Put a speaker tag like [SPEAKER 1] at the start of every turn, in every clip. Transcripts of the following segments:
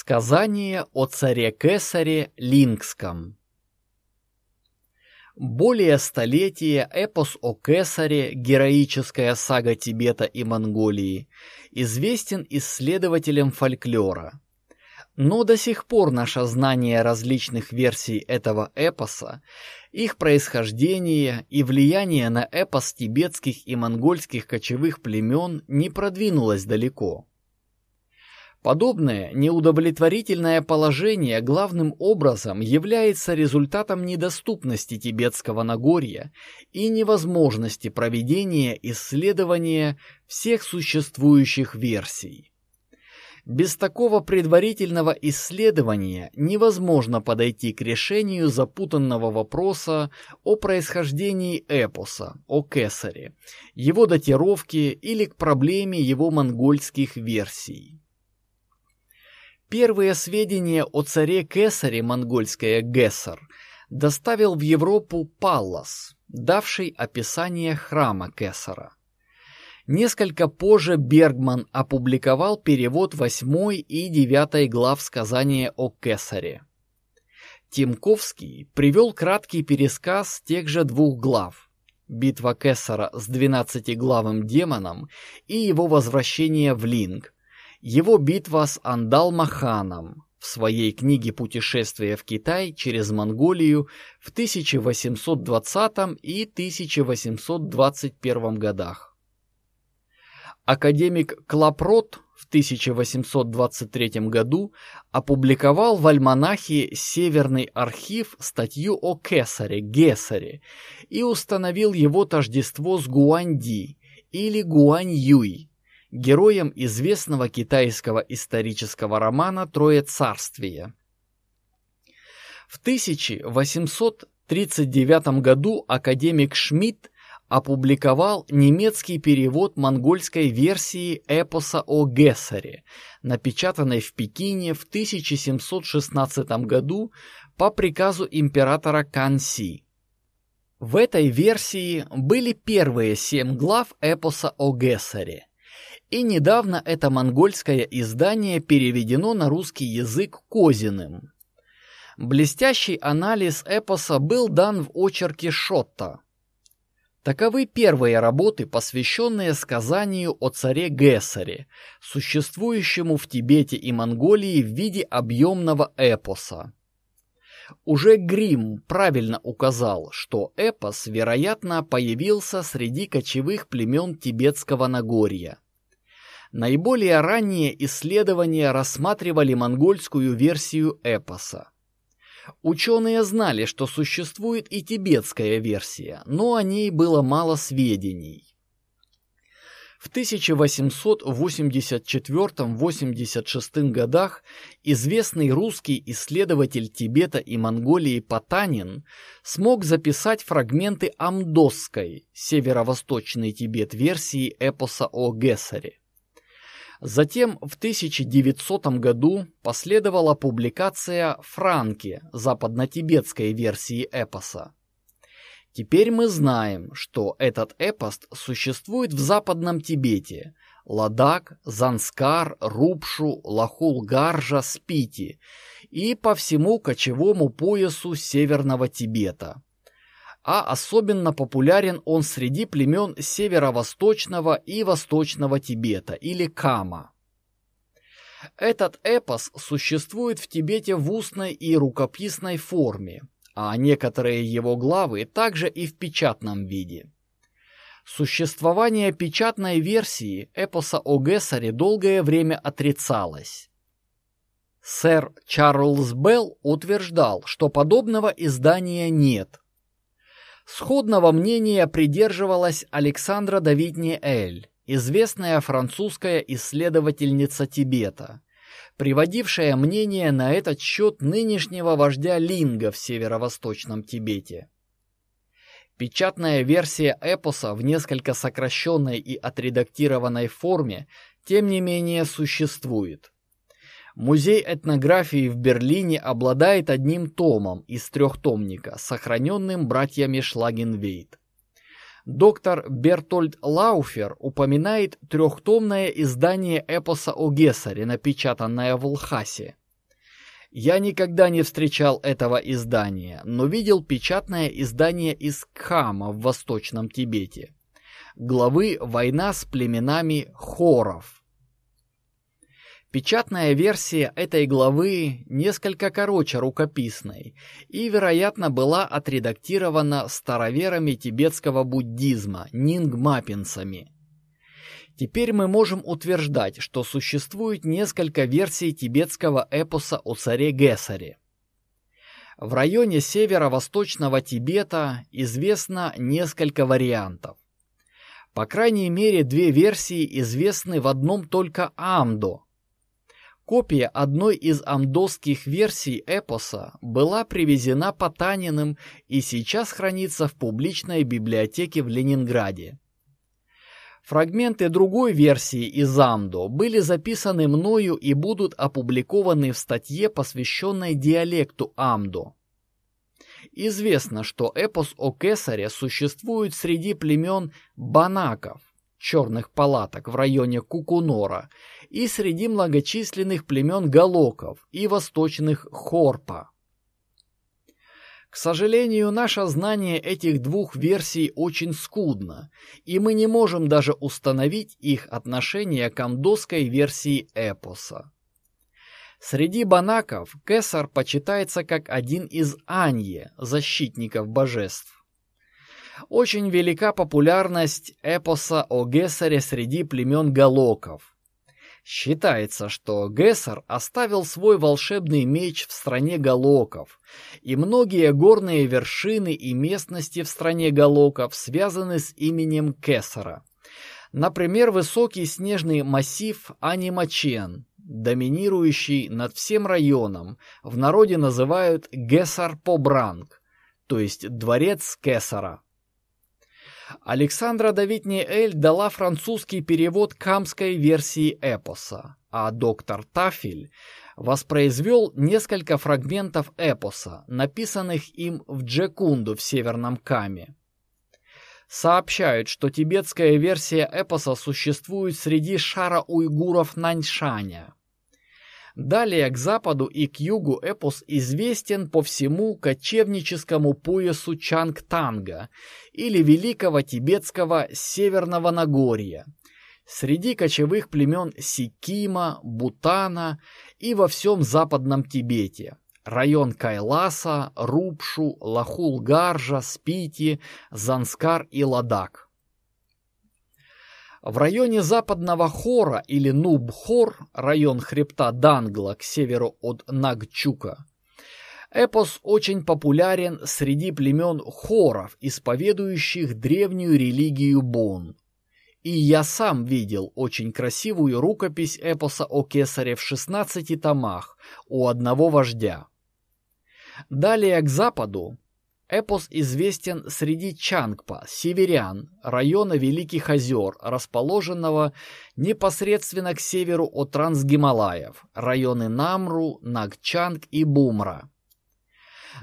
[SPEAKER 1] Сказание о царе Кесаре Лингском более столетия эпос о Кесаре, героическая сага Тибета и Монголии, известен исследователям фольклора. Но до сих пор наше знание различных версий этого эпоса, их происхождение и влияние на эпос тибетских и монгольских кочевых племен не продвинулось далеко. Подобное неудовлетворительное положение главным образом является результатом недоступности тибетского Нагорья и невозможности проведения исследования всех существующих версий. Без такого предварительного исследования невозможно подойти к решению запутанного вопроса о происхождении эпоса, о Кесаре, его датировке или к проблеме его монгольских версий. Первые сведения о царе Кесаре монгольское Гессар доставил в Европу Паллас, давший описание храма Кесара. Несколько позже Бергман опубликовал перевод 8 и 9 глав сказания о Кесаре. Тимковский привел краткий пересказ тех же двух глав. Битва Кесара с двенадцатиглавым демоном и его возвращение в Линг, его битва с Андалмаханом в своей книге «Путешествие в Китай через Монголию» в 1820 и 1821 годах. Академик Клапрот в 1823 году опубликовал в альманахе «Северный архив» статью о Кесаре, Гесаре и установил его тождество с Гуанди или Гуань-Юй, героем известного китайского исторического романа «Троецарствие». В 1839 году академик Шмидт опубликовал немецкий перевод монгольской версии эпоса о Гессере, напечатанной в Пекине в 1716 году по приказу императора Канси. В этой версии были первые семь глав эпоса о Гессере, и недавно это монгольское издание переведено на русский язык Козиным. Блестящий анализ эпоса был дан в очерке Шотта. Таковы первые работы, посвященные сказанию о царе Гессере, существующему в Тибете и Монголии в виде объемного эпоса. Уже Грим правильно указал, что эпос, вероятно, появился среди кочевых племен Тибетского Нагорья. Наиболее ранние исследования рассматривали монгольскую версию эпоса. Ученые знали, что существует и тибетская версия, но о ней было мало сведений. В 1884-86 годах известный русский исследователь Тибета и Монголии Потанин смог записать фрагменты амдосской, северо-восточный Тибет версии эпоса о Гессере. Затем в 1900 году последовала публикация Франки западно-тибетской версии эпоса. Теперь мы знаем, что этот эпос существует в Западном Тибете, Ладак, Занскар, Рупшу, Лахул-Гаржа, Спити и по всему кочевому поясу Северного Тибета а особенно популярен он среди племен северо-восточного и восточного Тибета или Кама. Этот эпос существует в Тибете в устной и рукописной форме, а некоторые его главы также и в печатном виде. Существование печатной версии эпоса о Гессере долгое время отрицалось. Сэр Чарльз Белл утверждал, что подобного издания нет – Сходного мнения придерживалась Александра Давидне-Эль, известная французская исследовательница Тибета, приводившая мнение на этот счет нынешнего вождя Линга в северо-восточном Тибете. Печатная версия эпоса в несколько сокращенной и отредактированной форме, тем не менее, существует. Музей этнографии в Берлине обладает одним томом из трехтомника, сохраненным братьями Шлагенвейт. Доктор Бертольд Лауфер упоминает трехтомное издание эпоса о Гессере, напечатанное в Лхасе. Я никогда не встречал этого издания, но видел печатное издание из Кхама в Восточном Тибете. Главы «Война с племенами хоров». Печатная версия этой главы несколько короче рукописной и, вероятно, была отредактирована староверами тибетского буддизма, нингмапинцами. Теперь мы можем утверждать, что существует несколько версий тибетского эпоса о царе Гесаре. В районе северо-восточного Тибета известно несколько вариантов. По крайней мере, две версии известны в одном только Амдо. Копия одной из амдосских версий эпоса была привезена Потаниным и сейчас хранится в публичной библиотеке в Ленинграде. Фрагменты другой версии из Амдо были записаны мною и будут опубликованы в статье, посвященной диалекту Амдо. Известно, что эпос о Кесаре существует среди племен банаков, черных палаток в районе Кукунора, и среди многочисленных племен галоков и восточных хорпа. К сожалению, наше знание этих двух версий очень скудно, и мы не можем даже установить их отношение к амдосской версии эпоса. Среди банаков Кесар почитается как один из Анье, защитников божеств. Очень велика популярность эпоса о Гессаре среди племен галоков. Считается, что Гессер оставил свой волшебный меч в стране Галоков, и многие горные вершины и местности в стране Галоков связаны с именем Кесара. Например, высокий снежный массив Анимачен, доминирующий над всем районом, в народе называют Гесар-Побранг, то есть дворец Кесара. Александра Давитне-Эль дала французский перевод камской версии эпоса, а доктор Тафель воспроизвел несколько фрагментов эпоса, написанных им в Джекунду в Северном Каме. Сообщают, что тибетская версия эпоса существует среди шара уйгуров Наньшаня. Далее к западу и к югу эпос известен по всему кочевническому поясу Чангтанга или Великого Тибетского Северного Нагорья, среди кочевых племен Сикима, Бутана и во всем Западном Тибете, район Кайласа, Рупшу, Лахул-Гаржа, Спити, Занскар и Ладак. В районе западного Хора или Нуб-Хор, район хребта Дангла к северу от Нагчука, эпос очень популярен среди племен хоров, исповедующих древнюю религию Бон. И я сам видел очень красивую рукопись эпоса о Кесаре в 16 томах у одного вождя. Далее к западу Эпос известен среди Чангпа, северян, района Великих озер, расположенного непосредственно к северу от Трансгималаев, районы Намру, Нагчанг и Бумра.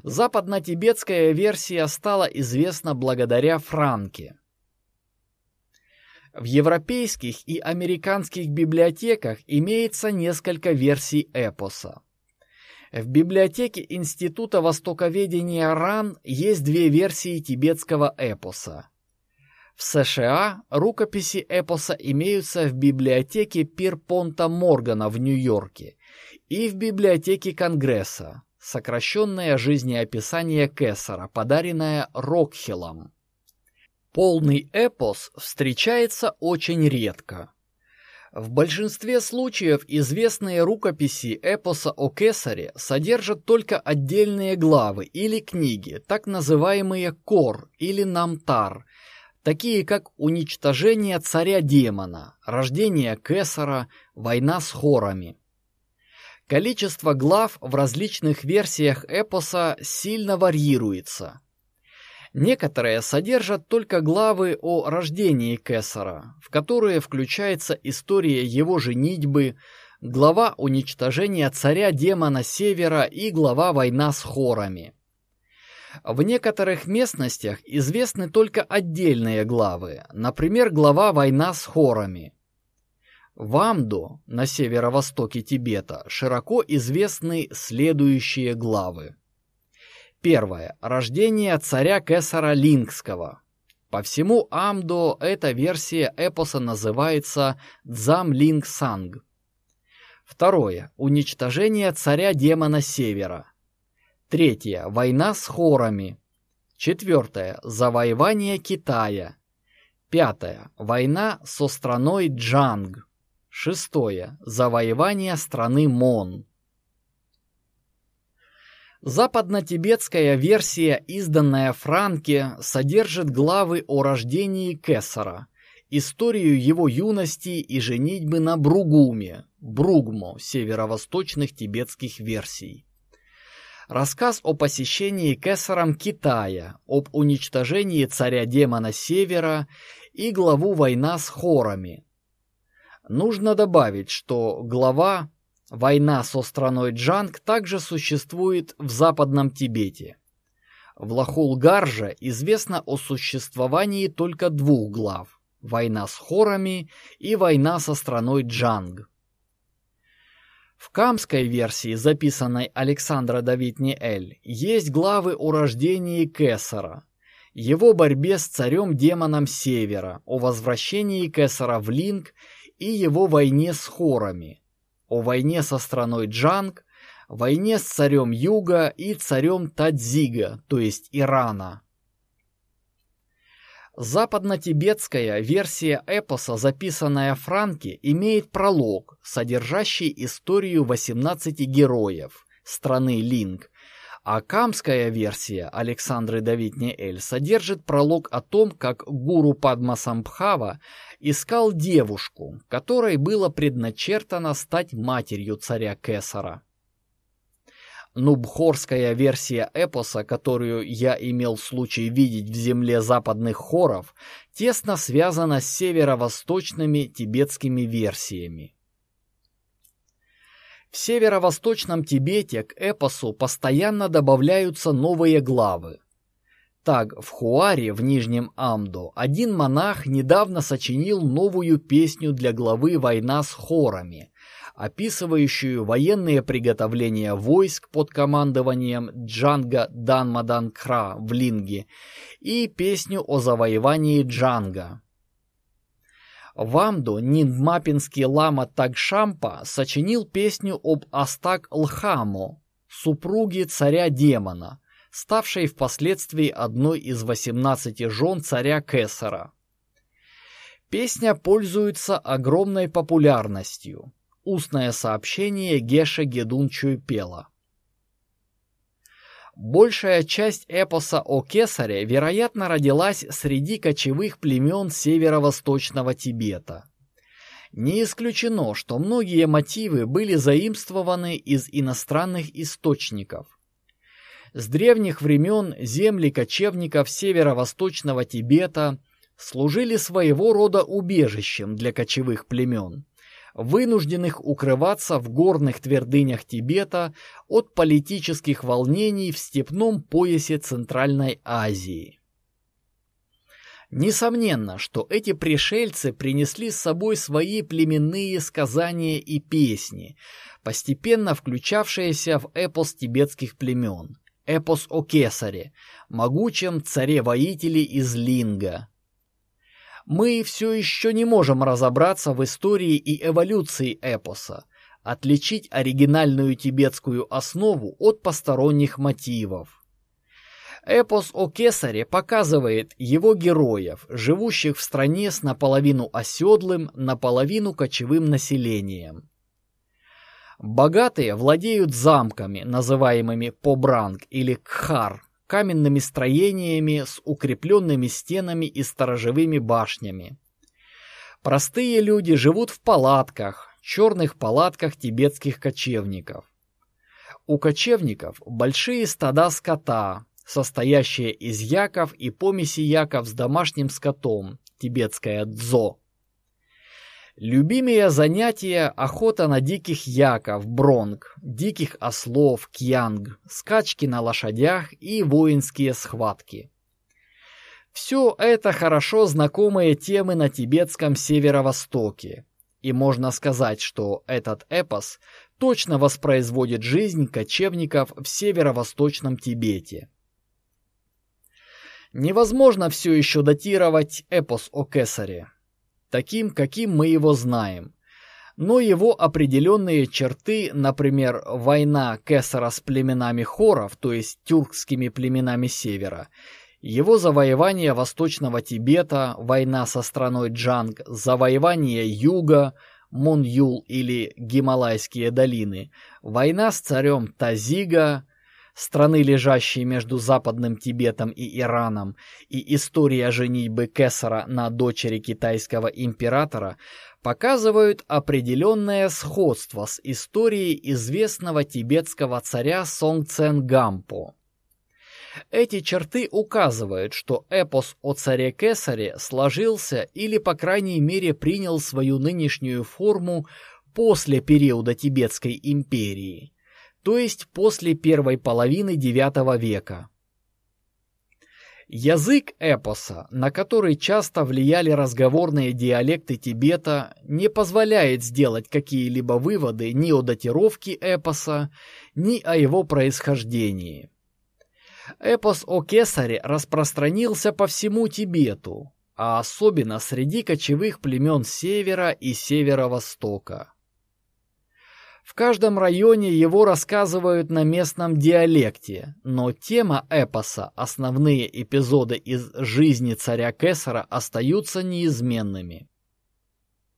[SPEAKER 1] Западно-тибетская версия стала известна благодаря Франке. В европейских и американских библиотеках имеется несколько версий эпоса. В библиотеке Института востоковедения РАН есть две версии тибетского эпоса. В США рукописи эпоса имеются в библиотеке Пирпонта Моргана в Нью-Йорке и в библиотеке Конгресса, сокращенное жизнеописание Кессера, подаренное Рокхиллом. Полный эпос встречается очень редко. В большинстве случаев известные рукописи эпоса о Кесаре содержат только отдельные главы или книги, так называемые кор или намтар, такие как уничтожение царя-демона, рождение Кесара, война с хорами. Количество глав в различных версиях эпоса сильно варьируется – Некоторые содержат только главы о рождении Кесара, в которые включается история его женитьбы, глава уничтожения царя-демона Севера и глава война с хорами. В некоторых местностях известны только отдельные главы, например, глава «Война с хорами». В Амдо, на северо-востоке Тибета, широко известны следующие главы. Первое. Рождение царя Кесара Лингского. По всему Амдо эта версия эпоса называется Дзам Линг. Второе. Уничтожение царя демона Севера. Третье. Война с хорами. Четвертое. Завоевание Китая. Пятое. Война со страной Джанг. Шестое. Завоевание страны Мон. Западно-тибетская версия, изданная Франке, содержит главы о рождении Кесара, историю его юности и женитьбы на Бругуме, Бругмо северо-восточных тибетских версий. Рассказ о посещении Кесаром Китая, об уничтожении царя-демона Севера и главу «Война с хорами», Нужно добавить, что глава «Война со страной Джанг» также существует в Западном Тибете. В Лахулгарже известно о существовании только двух глав – «Война с хорами» и «Война со страной Джанг». В камской версии, записанной Александра Давидни-Эль, есть главы о рождении Кесара, его борьбе с царем-демоном Севера, о возвращении Кесара в Линг и его войне с хорами, о войне со страной Джанг, войне с царем Юга и царем Тадзига, то есть Ирана. Западно-тибетская версия эпоса, записанная Франки, имеет пролог, содержащий историю 18 героев страны Линг, а камская версия Александры Давидне-Эль содержит пролог о том, как гуру Падмасамбхава искал девушку, которой было предначертано стать матерью царя Кесара. Нубхорская версия эпоса, которую я имел случай видеть в земле западных хоров, тесно связана с северо-восточными тибетскими версиями. В северо-восточном Тибете к эпосу постоянно добавляются новые главы. Так, в Хуаре, в Нижнем Амдо, один монах недавно сочинил новую песню для главы «Война с хорами», описывающую военные приготовления войск под командованием Джанга Данмаданкра в Линге и песню о завоевании Джанга. В Амду ниндмапинский лама Тагшампа сочинил песню об Астак-Лхаму, супруге царя-демона, ставшей впоследствии одной из 18 жен царя Кесара. Песня пользуется огромной популярностью. Устное сообщение Геша Гедунчу пела. Большая часть эпоса о Кесаре, вероятно, родилась среди кочевых племен северо-восточного Тибета. Не исключено, что многие мотивы были заимствованы из иностранных источников. С древних времен земли кочевников северо-восточного Тибета служили своего рода убежищем для кочевых племен вынужденных укрываться в горных твердынях Тибета от политических волнений в степном поясе Центральной Азии. Несомненно, что эти пришельцы принесли с собой свои племенные сказания и песни, постепенно включавшиеся в эпос тибетских племен, эпос о Кесаре, могучем царе-воителе из Линга, мы все еще не можем разобраться в истории и эволюции эпоса, отличить оригинальную тибетскую основу от посторонних мотивов. Эпос о Кесаре показывает его героев, живущих в стране с наполовину оседлым, наполовину кочевым населением. Богатые владеют замками, называемыми Побранг или Кхар, каменными строениями с укрепленными стенами и сторожевыми башнями. Простые люди живут в палатках, черных палатках тибетских кочевников. У кочевников большие стада скота, состоящие из яков и помеси яков с домашним скотом, тибетское дзо. Любимые занятия – охота на диких яков, бронг, диких ослов, кьянг, скачки на лошадях и воинские схватки. Все это хорошо знакомые темы на тибетском северо-востоке. И можно сказать, что этот эпос точно воспроизводит жизнь кочевников в северо-восточном Тибете. Невозможно все еще датировать эпос о Кесаре, таким, каким мы его знаем, но его определенные черты, например, война Кесара с племенами хоров, то есть тюркскими племенами севера, его завоевание Восточного Тибета, война со страной Джанг, завоевание Юга, Мон-Юл или Гималайские долины, война с царем Тазига, страны, лежащей между Западным Тибетом и Ираном, и история женитьбы Кесара на дочери китайского императора показывают определенное сходство с историей известного тибетского царя Сонг Цен Гампо. Эти черты указывают, что эпос о царе Кесаре сложился или, по крайней мере, принял свою нынешнюю форму после периода Тибетской империи, то есть после первой половины IX века. Язык эпоса, на который часто влияли разговорные диалекты Тибета, не позволяет сделать какие-либо выводы ни о датировке эпоса, ни о его происхождении. Эпос о Кесаре распространился по всему Тибету, а особенно среди кочевых племен севера и северо-востока. В каждом районе его рассказывают на местном диалекте, но тема эпоса, основные эпизоды из жизни царя Кесара остаются неизменными.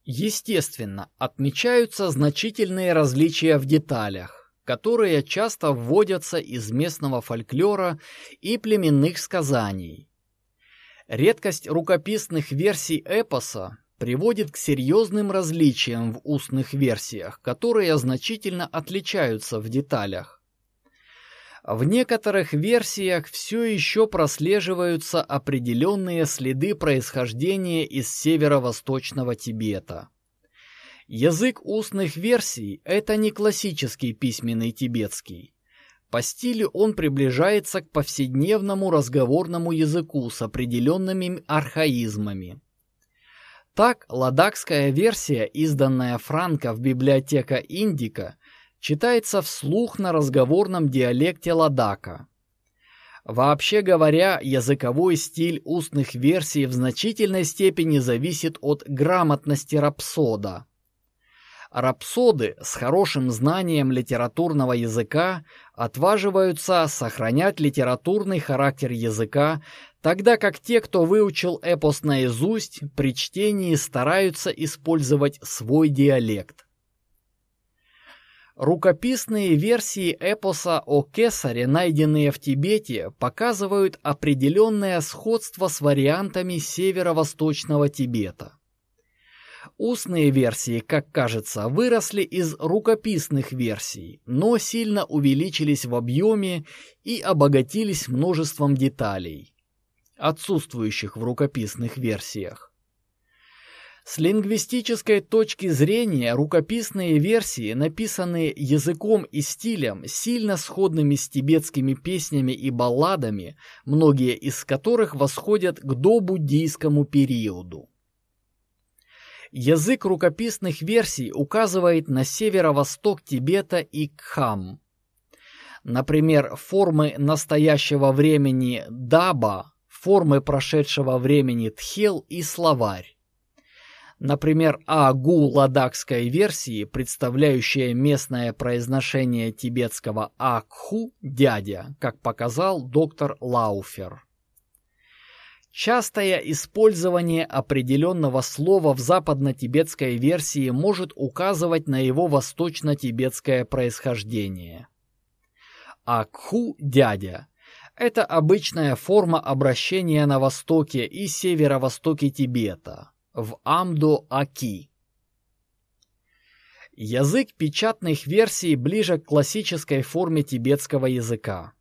[SPEAKER 1] Естественно, отмечаются значительные различия в деталях, которые часто вводятся из местного фольклора и племенных сказаний. Редкость рукописных версий эпоса приводит к серьезным различиям в устных версиях, которые значительно отличаются в деталях. В некоторых версиях все еще прослеживаются определенные следы происхождения из северо-восточного Тибета. Язык устных версий – это не классический письменный тибетский. По стилю он приближается к повседневному разговорному языку с определенными архаизмами. Так, ладакская версия, изданная Франко в библиотека Индика, читается вслух на разговорном диалекте ладака. Вообще говоря, языковой стиль устных версий в значительной степени зависит от грамотности рапсода. Рапсоды с хорошим знанием литературного языка отваживаются сохранять литературный характер языка тогда как те, кто выучил эпос наизусть, при чтении стараются использовать свой диалект. Рукописные версии эпоса о Кесаре, найденные в Тибете, показывают определенное сходство с вариантами северо-восточного Тибета. Устные версии, как кажется, выросли из рукописных версий, но сильно увеличились в объеме и обогатились множеством деталей отсутствующих в рукописных версиях. С лингвистической точки зрения рукописные версии, написанные языком и стилем, сильно сходными с тибетскими песнями и балладами, многие из которых восходят к добуддийскому периоду. Язык рукописных версий указывает на северо-восток Тибета и Кхам. Например, формы настоящего времени даба формы прошедшего времени тхел и словарь. Например, агу ладакской версии, представляющая местное произношение тибетского акху «дядя», как показал доктор Лауфер. Частое использование определенного слова в западно-тибетской версии может указывать на его восточно-тибетское происхождение. Акху «дядя» Это обычная форма обращения на востоке и северо-востоке Тибета, в Амдо-Аки. Язык печатных версий ближе к классической форме тибетского языка.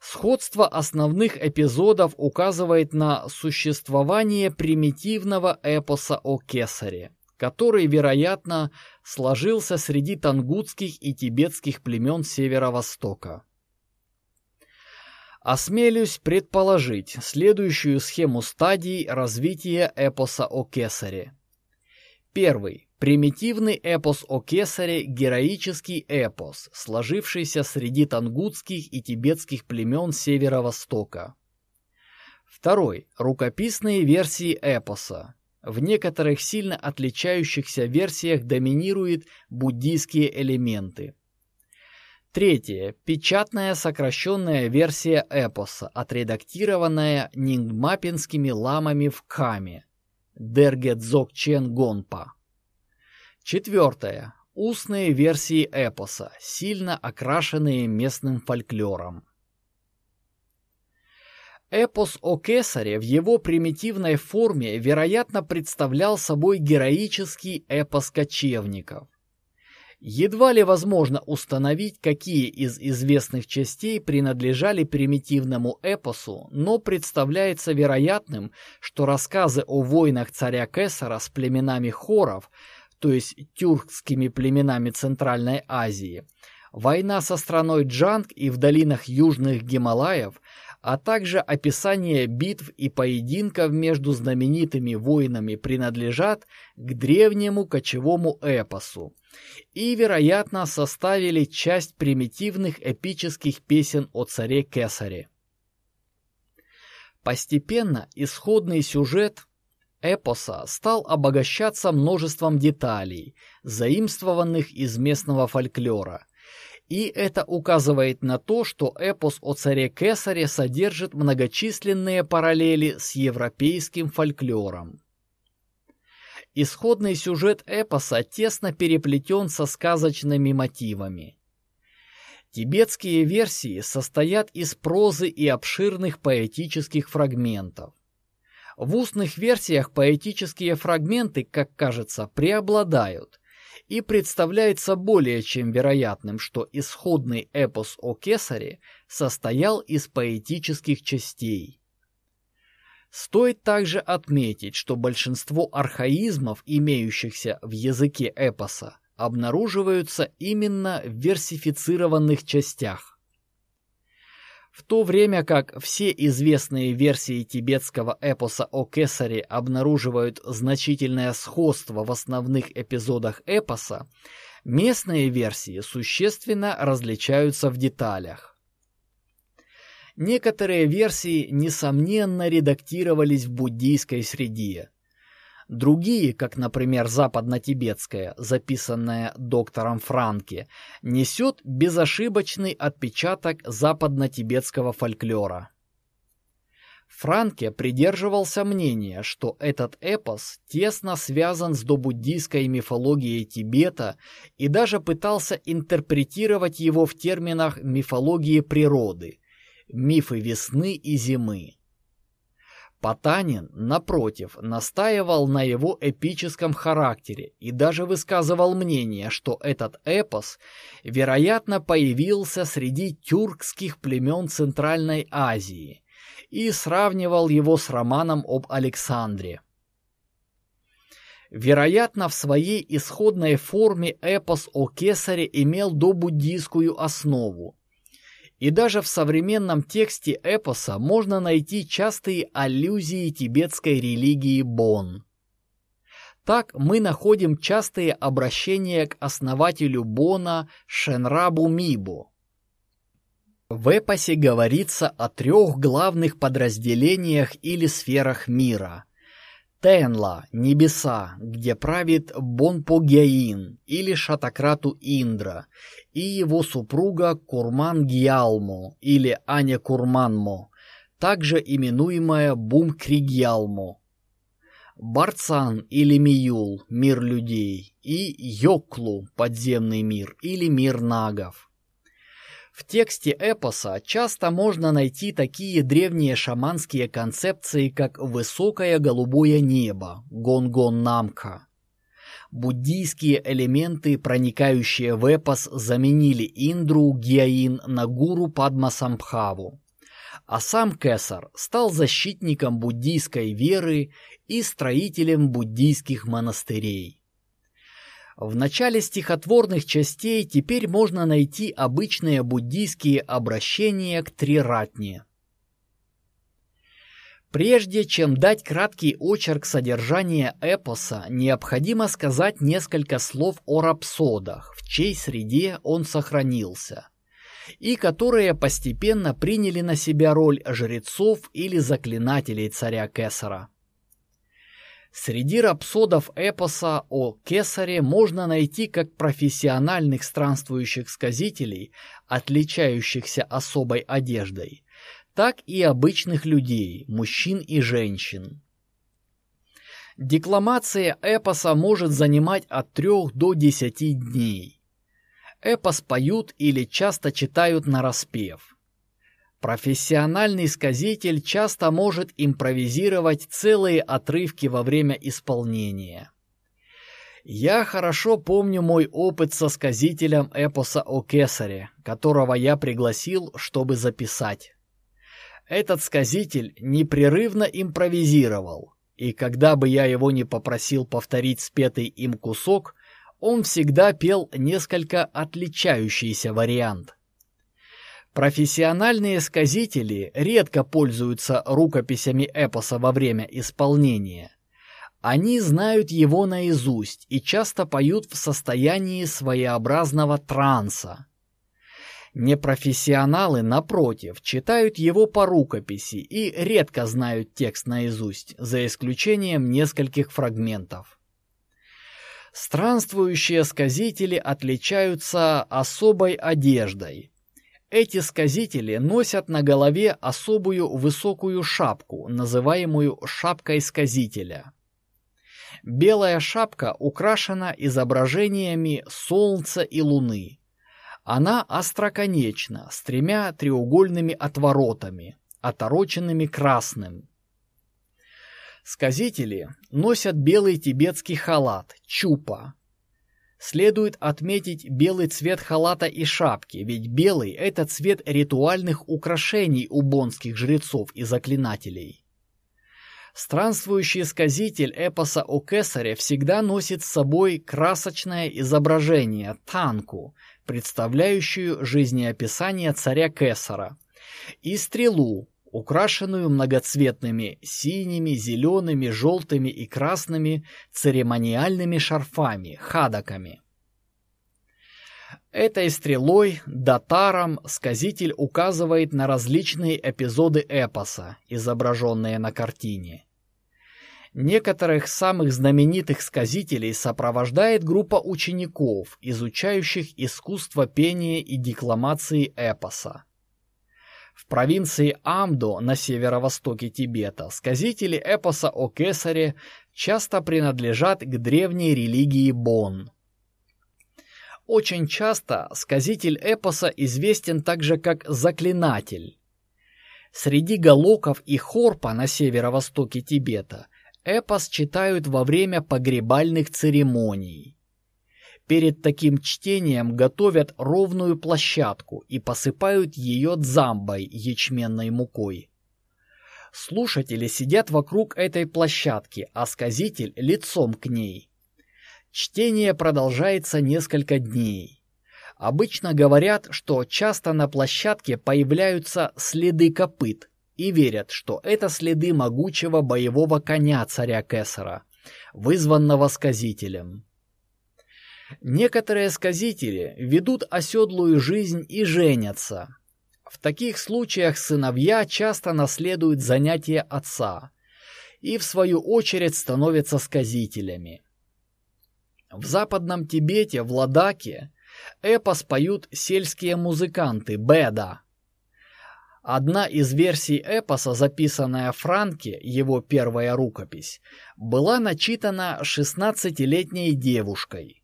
[SPEAKER 1] Сходство основных эпизодов указывает на существование примитивного эпоса о Кесаре, который, вероятно, сложился среди тангутских и тибетских племен Северо-Востока. Осмелюсь предположить следующую схему стадий развития эпоса о Кесаре. Первый. Примитивный эпос о Кесаре – героический эпос, сложившийся среди тангутских и тибетских племен Северо-Востока. Второй – рукописные версии эпоса. В некоторых сильно отличающихся версиях доминируют буддийские элементы. Третье – печатная сокращенная версия эпоса, отредактированная нингмапинскими ламами в Каме. Дергедзокчен Гонпа. Четвертое. Устные версии эпоса, сильно окрашенные местным фольклором. Эпос о Кесаре в его примитивной форме, вероятно, представлял собой героический эпос кочевников. Едва ли возможно установить, какие из известных частей принадлежали примитивному эпосу, но представляется вероятным, что рассказы о войнах царя Кесара с племенами хоров – то есть тюркскими племенами Центральной Азии, война со страной Джанг и в долинах Южных Гималаев, а также описание битв и поединков между знаменитыми воинами принадлежат к древнему кочевому эпосу и, вероятно, составили часть примитивных эпических песен о царе Кесаре. Постепенно исходный сюжет эпоса стал обогащаться множеством деталей, заимствованных из местного фольклора. И это указывает на то, что эпос о царе Кесаре содержит многочисленные параллели с европейским фольклором. Исходный сюжет эпоса тесно переплетен со сказочными мотивами. Тибетские версии состоят из прозы и обширных поэтических фрагментов. В устных версиях поэтические фрагменты, как кажется, преобладают, и представляется более чем вероятным, что исходный эпос о Кесаре состоял из поэтических частей. Стоит также отметить, что большинство архаизмов, имеющихся в языке эпоса, обнаруживаются именно в версифицированных частях. В то время как все известные версии тибетского эпоса о Кесаре обнаруживают значительное сходство в основных эпизодах эпоса, местные версии существенно различаются в деталях. Некоторые версии, несомненно, редактировались в буддийской среде, Другие, как, например, западно-тибетская, записанная доктором Франке, несет безошибочный отпечаток западно-тибетского фольклора. Франке придерживался мнения, что этот эпос тесно связан с добуддийской мифологией Тибета и даже пытался интерпретировать его в терминах мифологии природы, мифы весны и зимы. Потанин, напротив, настаивал на его эпическом характере и даже высказывал мнение, что этот эпос, вероятно, появился среди тюркских племен Центральной Азии и сравнивал его с романом об Александре. Вероятно, в своей исходной форме эпос о Кесаре имел добуддийскую основу, и даже в современном тексте эпоса можно найти частые аллюзии тибетской религии Бон. Так мы находим частые обращения к основателю Бона Шенрабу Мибо. В эпосе говорится о трех главных подразделениях или сферах мира – Тенла, небеса, где правит Бонпогяин или Шатакрату Индра, и его супруга Курман Гьялмо или Аня Курманмо, также именуемая Бумкригьялмо. Барцан или Миюл, мир людей, и Йоклу, подземный мир или мир нагов. В тексте эпоса часто можно найти такие древние шаманские концепции, как «высокое голубое небо» Гонгон-Намка. Буддийские элементы, проникающие в эпос, заменили Индру Гиаин на гуру Падмасамбхаву. А сам Кесар стал защитником буддийской веры и строителем буддийских монастырей. В начале стихотворных частей теперь можно найти обычные буддийские обращения к Триратне. Прежде чем дать краткий очерк содержания эпоса, необходимо сказать несколько слов о рапсодах, в чьей среде он сохранился, и которые постепенно приняли на себя роль жрецов или заклинателей царя Кесара. Среди рапсодов эпоса о Кесаре можно найти как профессиональных странствующих сказителей, отличающихся особой одеждой, так и обычных людей, мужчин и женщин. Декламация эпоса может занимать от трех до десяти дней. Эпос поют или часто читают на распев. Профессиональный сказитель часто может импровизировать целые отрывки во время исполнения. Я хорошо помню мой опыт со сказителем эпоса о Кесаре, которого я пригласил, чтобы записать. Этот сказитель непрерывно импровизировал, и когда бы я его не попросил повторить спетый им кусок, он всегда пел несколько отличающийся вариант. Профессиональные сказители редко пользуются рукописями эпоса во время исполнения. Они знают его наизусть и часто поют в состоянии своеобразного транса. Непрофессионалы, напротив, читают его по рукописи и редко знают текст наизусть, за исключением нескольких фрагментов. Странствующие сказители отличаются особой одеждой – эти сказители носят на голове особую высокую шапку, называемую шапкой сказителя. Белая шапка украшена изображениями солнца и луны. Она остроконечна, с тремя треугольными отворотами, отороченными красным. Сказители носят белый тибетский халат, чупа, Следует отметить белый цвет халата и шапки, ведь белый – это цвет ритуальных украшений у бонских жрецов и заклинателей. Странствующий сказитель эпоса о Кесаре всегда носит с собой красочное изображение – танку, представляющую жизнеописание царя Кесара, и стрелу, украшенную многоцветными синими, зелеными, желтыми и красными церемониальными шарфами, хадаками. Этой стрелой, датаром, сказитель указывает на различные эпизоды эпоса, изображенные на картине. Некоторых самых знаменитых сказителей сопровождает группа учеников, изучающих искусство пения и декламации эпоса. В провинции Амдо на северо-востоке Тибета сказители эпоса о Кесаре часто принадлежат к древней религии Бон. Очень часто сказитель эпоса известен также как заклинатель. Среди галоков и хорпа на северо-востоке Тибета эпос читают во время погребальных церемоний. Перед таким чтением готовят ровную площадку и посыпают ее дзамбой, ячменной мукой. Слушатели сидят вокруг этой площадки, а сказитель лицом к ней. Чтение продолжается несколько дней. Обычно говорят, что часто на площадке появляются следы копыт, и верят, что это следы могучего боевого коня царя Кесара, вызванного сказителем. Некоторые сказители ведут оседлую жизнь и женятся. В таких случаях сыновья часто наследуют занятия отца и в свою очередь становятся сказителями. В западном Тибете, в Ладаке, эпос поют сельские музыканты беда. Одна из версий эпоса, записанная Франке, его первая рукопись, была начитана 16-летней девушкой.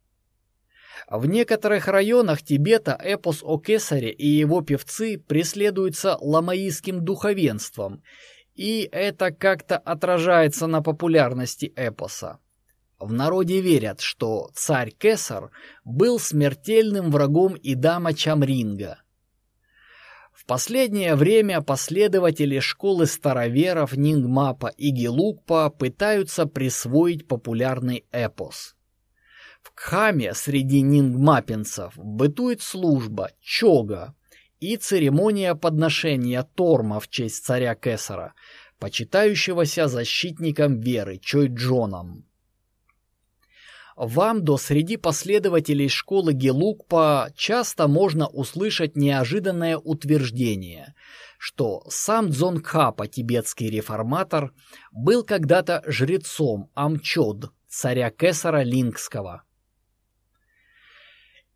[SPEAKER 1] В некоторых районах Тибета эпос о Кесаре и его певцы преследуются ламаистским духовенством, и это как-то отражается на популярности эпоса. В народе верят, что царь Кесар был смертельным врагом Идама Чамринга. В последнее время последователи школы староверов Нингмапа и Гелукпа пытаются присвоить популярный эпос. В Кхаме среди нингмапинцев бытует служба чога и церемония подношения торма в честь царя Кесара, почитающегося защитником веры Чой Джоном. Вам до среди последователей школы Гелукпа часто можно услышать неожиданное утверждение, что сам Дзонгхапа, тибетский реформатор, был когда-то жрецом Амчод, царя Кесара Лингского.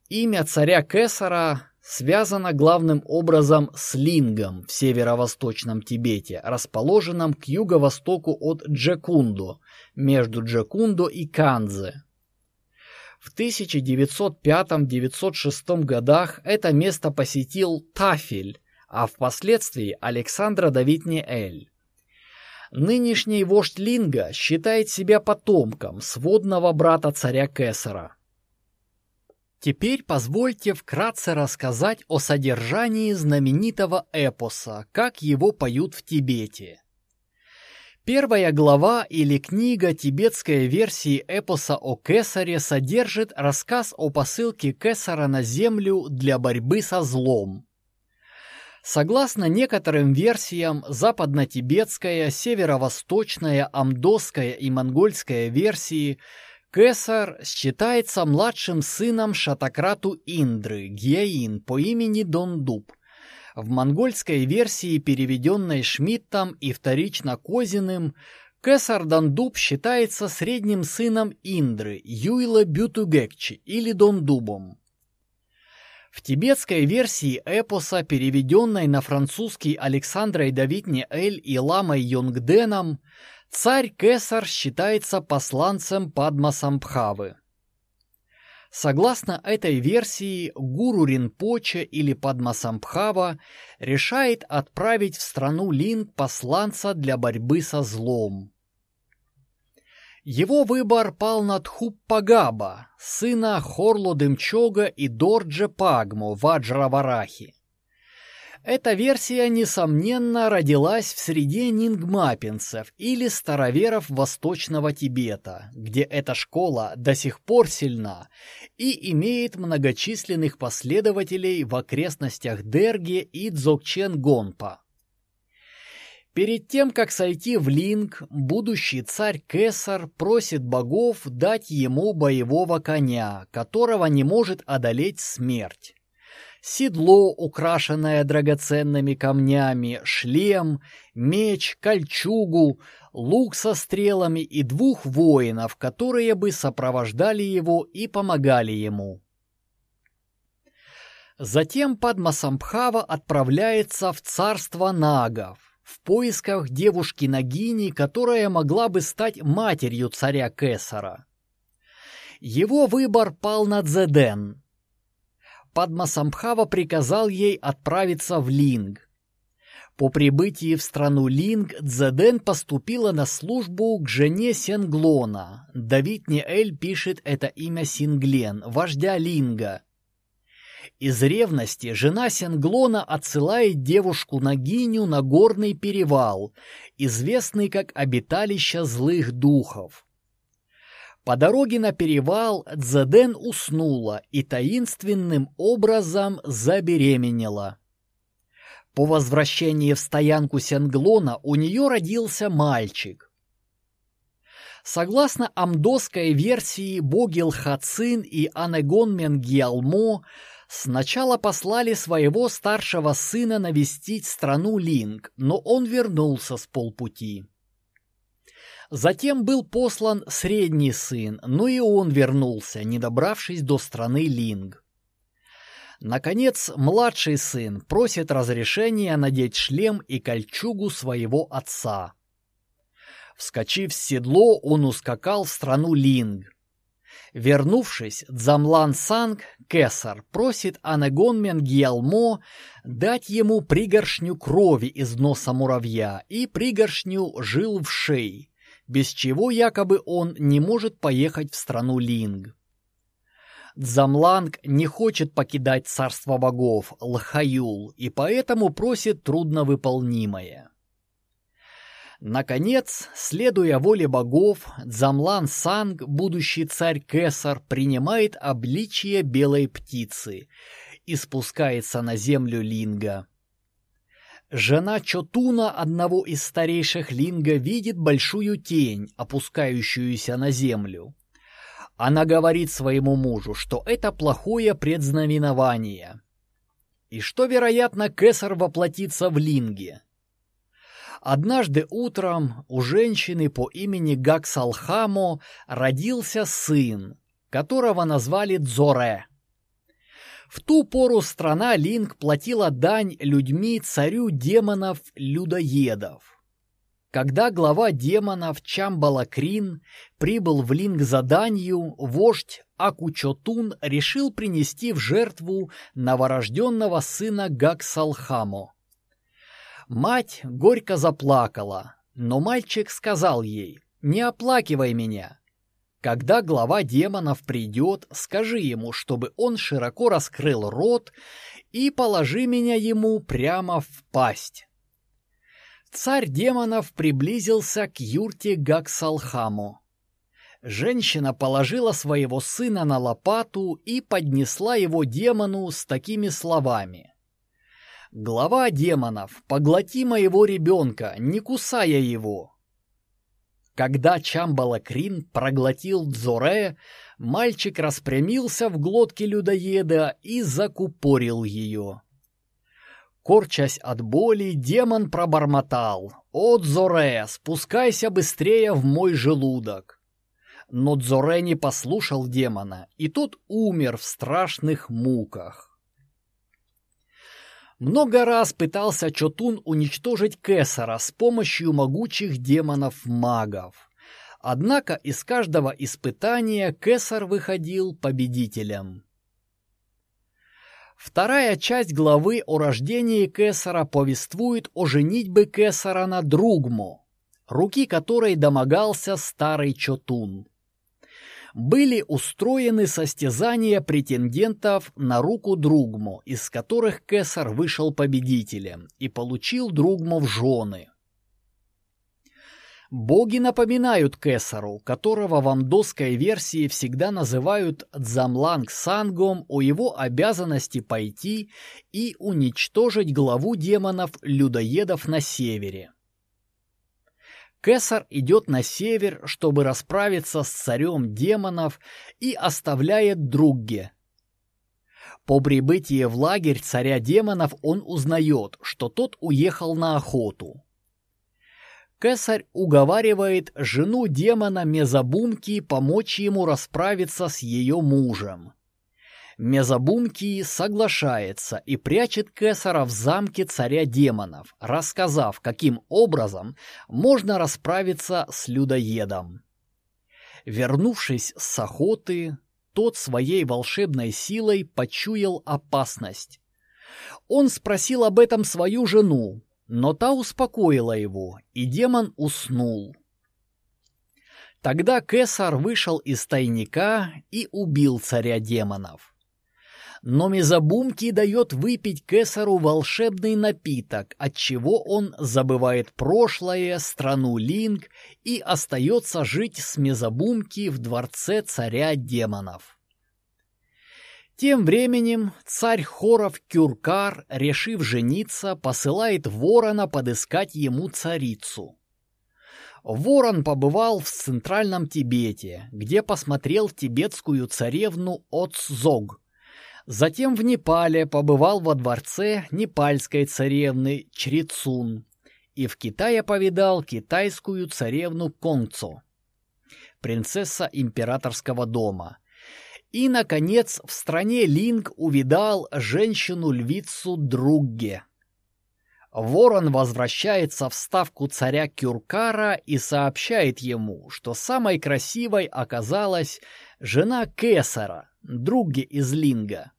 [SPEAKER 1] Имя царя Кесара связано главным образом с Лингом в северо-восточном Тибете, расположенном к юго-востоку от Джекунду, между Джекунду и Канзе. В 1905-906 годах это место посетил Тафель, а впоследствии Александра Давидне-Эль. Нынешний вождь Линга считает себя потомком сводного брата царя Кесара. Теперь позвольте вкратце рассказать о содержании знаменитого эпоса, как его поют в Тибете. Первая глава или книга тибетской версии эпоса о Кесаре содержит рассказ о посылке Кесара на землю для борьбы со злом. Согласно некоторым версиям, западно-тибетская, северо-восточная, амдосская и монгольская версии – Кесар считается младшим сыном шатократу Индры, Гьяин по имени Дондуб. В монгольской версии, переведенной Шмидтом и вторично Козиным, Кесар Дондуб считается средним сыном Индры, Юйла Бютугекчи или Дондубом. В тибетской версии эпоса, переведенной на французский Александрой Давидне Эль и Ламой Йонгденом, Царь Кесар считается посланцем Падмасамбхавы. Согласно этой версии, гуру Ринпоче или Падмасамбхава решает отправить в страну Линг посланца для борьбы со злом. Его выбор пал на Тхуппагаба, сына Хорло Дымчога и Дорджа Пагму Ваджраварахи. Эта версия, несомненно, родилась в среде нингмапинцев или староверов Восточного Тибета, где эта школа до сих пор сильна и имеет многочисленных последователей в окрестностях Дерге и Дзогчен-Гонпа. Перед тем, как сойти в Линг, будущий царь Кесар просит богов дать ему боевого коня, которого не может одолеть смерть седло, украшенное драгоценными камнями, шлем, меч, кольчугу, лук со стрелами и двух воинов, которые бы сопровождали его и помогали ему. Затем Падмасамбхава отправляется в царство нагов в поисках девушки-нагини, которая могла бы стать матерью царя Кесара. Его выбор пал на Дзеден, Падмасамбхава приказал ей отправиться в Линг. По прибытии в страну Линг Дзеден поступила на службу к жене Сенглона. Давид Неэль пишет это имя Синглен, вождя Линга. Из ревности жена Сенглона отсылает девушку Нагиню на горный перевал, известный как обиталище злых духов. По дороге на перевал Дзеден уснула и таинственным образом забеременела. По возвращении в стоянку Сенглона у нее родился мальчик. Согласно амдосской версии, боги Лхацин и Анегон Менгиалмо сначала послали своего старшего сына навестить страну Линг, но он вернулся с полпути. Затем был послан средний сын, но и он вернулся, не добравшись до страны Линг. Наконец, младший сын просит разрешения надеть шлем и кольчугу своего отца. Вскочив с седло, он ускакал в страну Линг. Вернувшись, Дзамлан Санг, Кесар, просит Анагон Менгиалмо дать ему пригоршню крови из носа муравья и пригоршню жил в шее, без чего якобы он не может поехать в страну Линг. Дзамланг не хочет покидать царство богов Лхаюл и поэтому просит трудновыполнимое. Наконец, следуя воле богов, Дзамлан Санг, будущий царь Кесар, принимает обличие белой птицы и спускается на землю Линга. Жена Чотуна, одного из старейших линга, видит большую тень, опускающуюся на землю. Она говорит своему мужу, что это плохое предзнаменование, и что, вероятно, Кесар воплотится в линге. Однажды утром у женщины по имени Гаксалхамо родился сын, которого назвали Дзоре. В ту пору страна Линг платила дань людьми царю демонов-людоедов. Когда глава демонов Чамбалакрин прибыл в Линг за данью, вождь Акучотун решил принести в жертву новорожденного сына Гаксалхамо. Мать горько заплакала, но мальчик сказал ей, «Не оплакивай меня, когда глава демонов придет, скажи ему, чтобы он широко раскрыл рот и положи меня ему прямо в пасть. Царь демонов приблизился к юрте Гаксалхаму. Женщина положила своего сына на лопату и поднесла его демону с такими словами. «Глава демонов, поглоти моего ребенка, не кусая его, когда Чамбалакрин проглотил Дзоре, мальчик распрямился в глотке людоеда и закупорил ее. Корчась от боли, демон пробормотал. «О, Дзоре, спускайся быстрее в мой желудок!» Но Дзоре не послушал демона, и тот умер в страшных муках. Много раз пытался Чотун уничтожить Кесара с помощью могучих демонов-магов. Однако из каждого испытания Кесар выходил победителем. Вторая часть главы о рождении Кесара повествует о женитьбе Кесара на Другму, руки которой домогался старый Чотун были устроены состязания претендентов на руку Другму, из которых Кесар вышел победителем и получил Другму в жены. Боги напоминают Кесару, которого в амдосской версии всегда называют Дзамланг Сангом, о его обязанности пойти и уничтожить главу демонов-людоедов на севере. Кесар идет на север, чтобы расправиться с царем демонов и оставляет Другге. По прибытии в лагерь царя демонов он узнает, что тот уехал на охоту. Кесарь уговаривает жену демона Мезабумки помочь ему расправиться с ее мужем. Мезобумки соглашается и прячет Кесара в замке царя демонов, рассказав, каким образом можно расправиться с людоедом. Вернувшись с охоты, тот своей волшебной силой почуял опасность. Он спросил об этом свою жену, но та успокоила его, и демон уснул. Тогда Кесар вышел из тайника и убил царя демонов но Мезабумки дает выпить Кесару волшебный напиток, от чего он забывает прошлое, страну Линг и остается жить с Мезабумки в дворце царя демонов. Тем временем царь Хоров Кюркар, решив жениться, посылает ворона подыскать ему царицу. Ворон побывал в центральном Тибете, где посмотрел тибетскую царевну Оцзог – Затем в Непале побывал во дворце непальской царевны Чрицун и в Китае повидал китайскую царевну Конгцо, принцесса императорского дома. И, наконец, в стране Линг увидал женщину-львицу Другге. Ворон возвращается в ставку царя Кюркара и сообщает ему, что самой красивой оказалась жена Кесара, Другге из Линга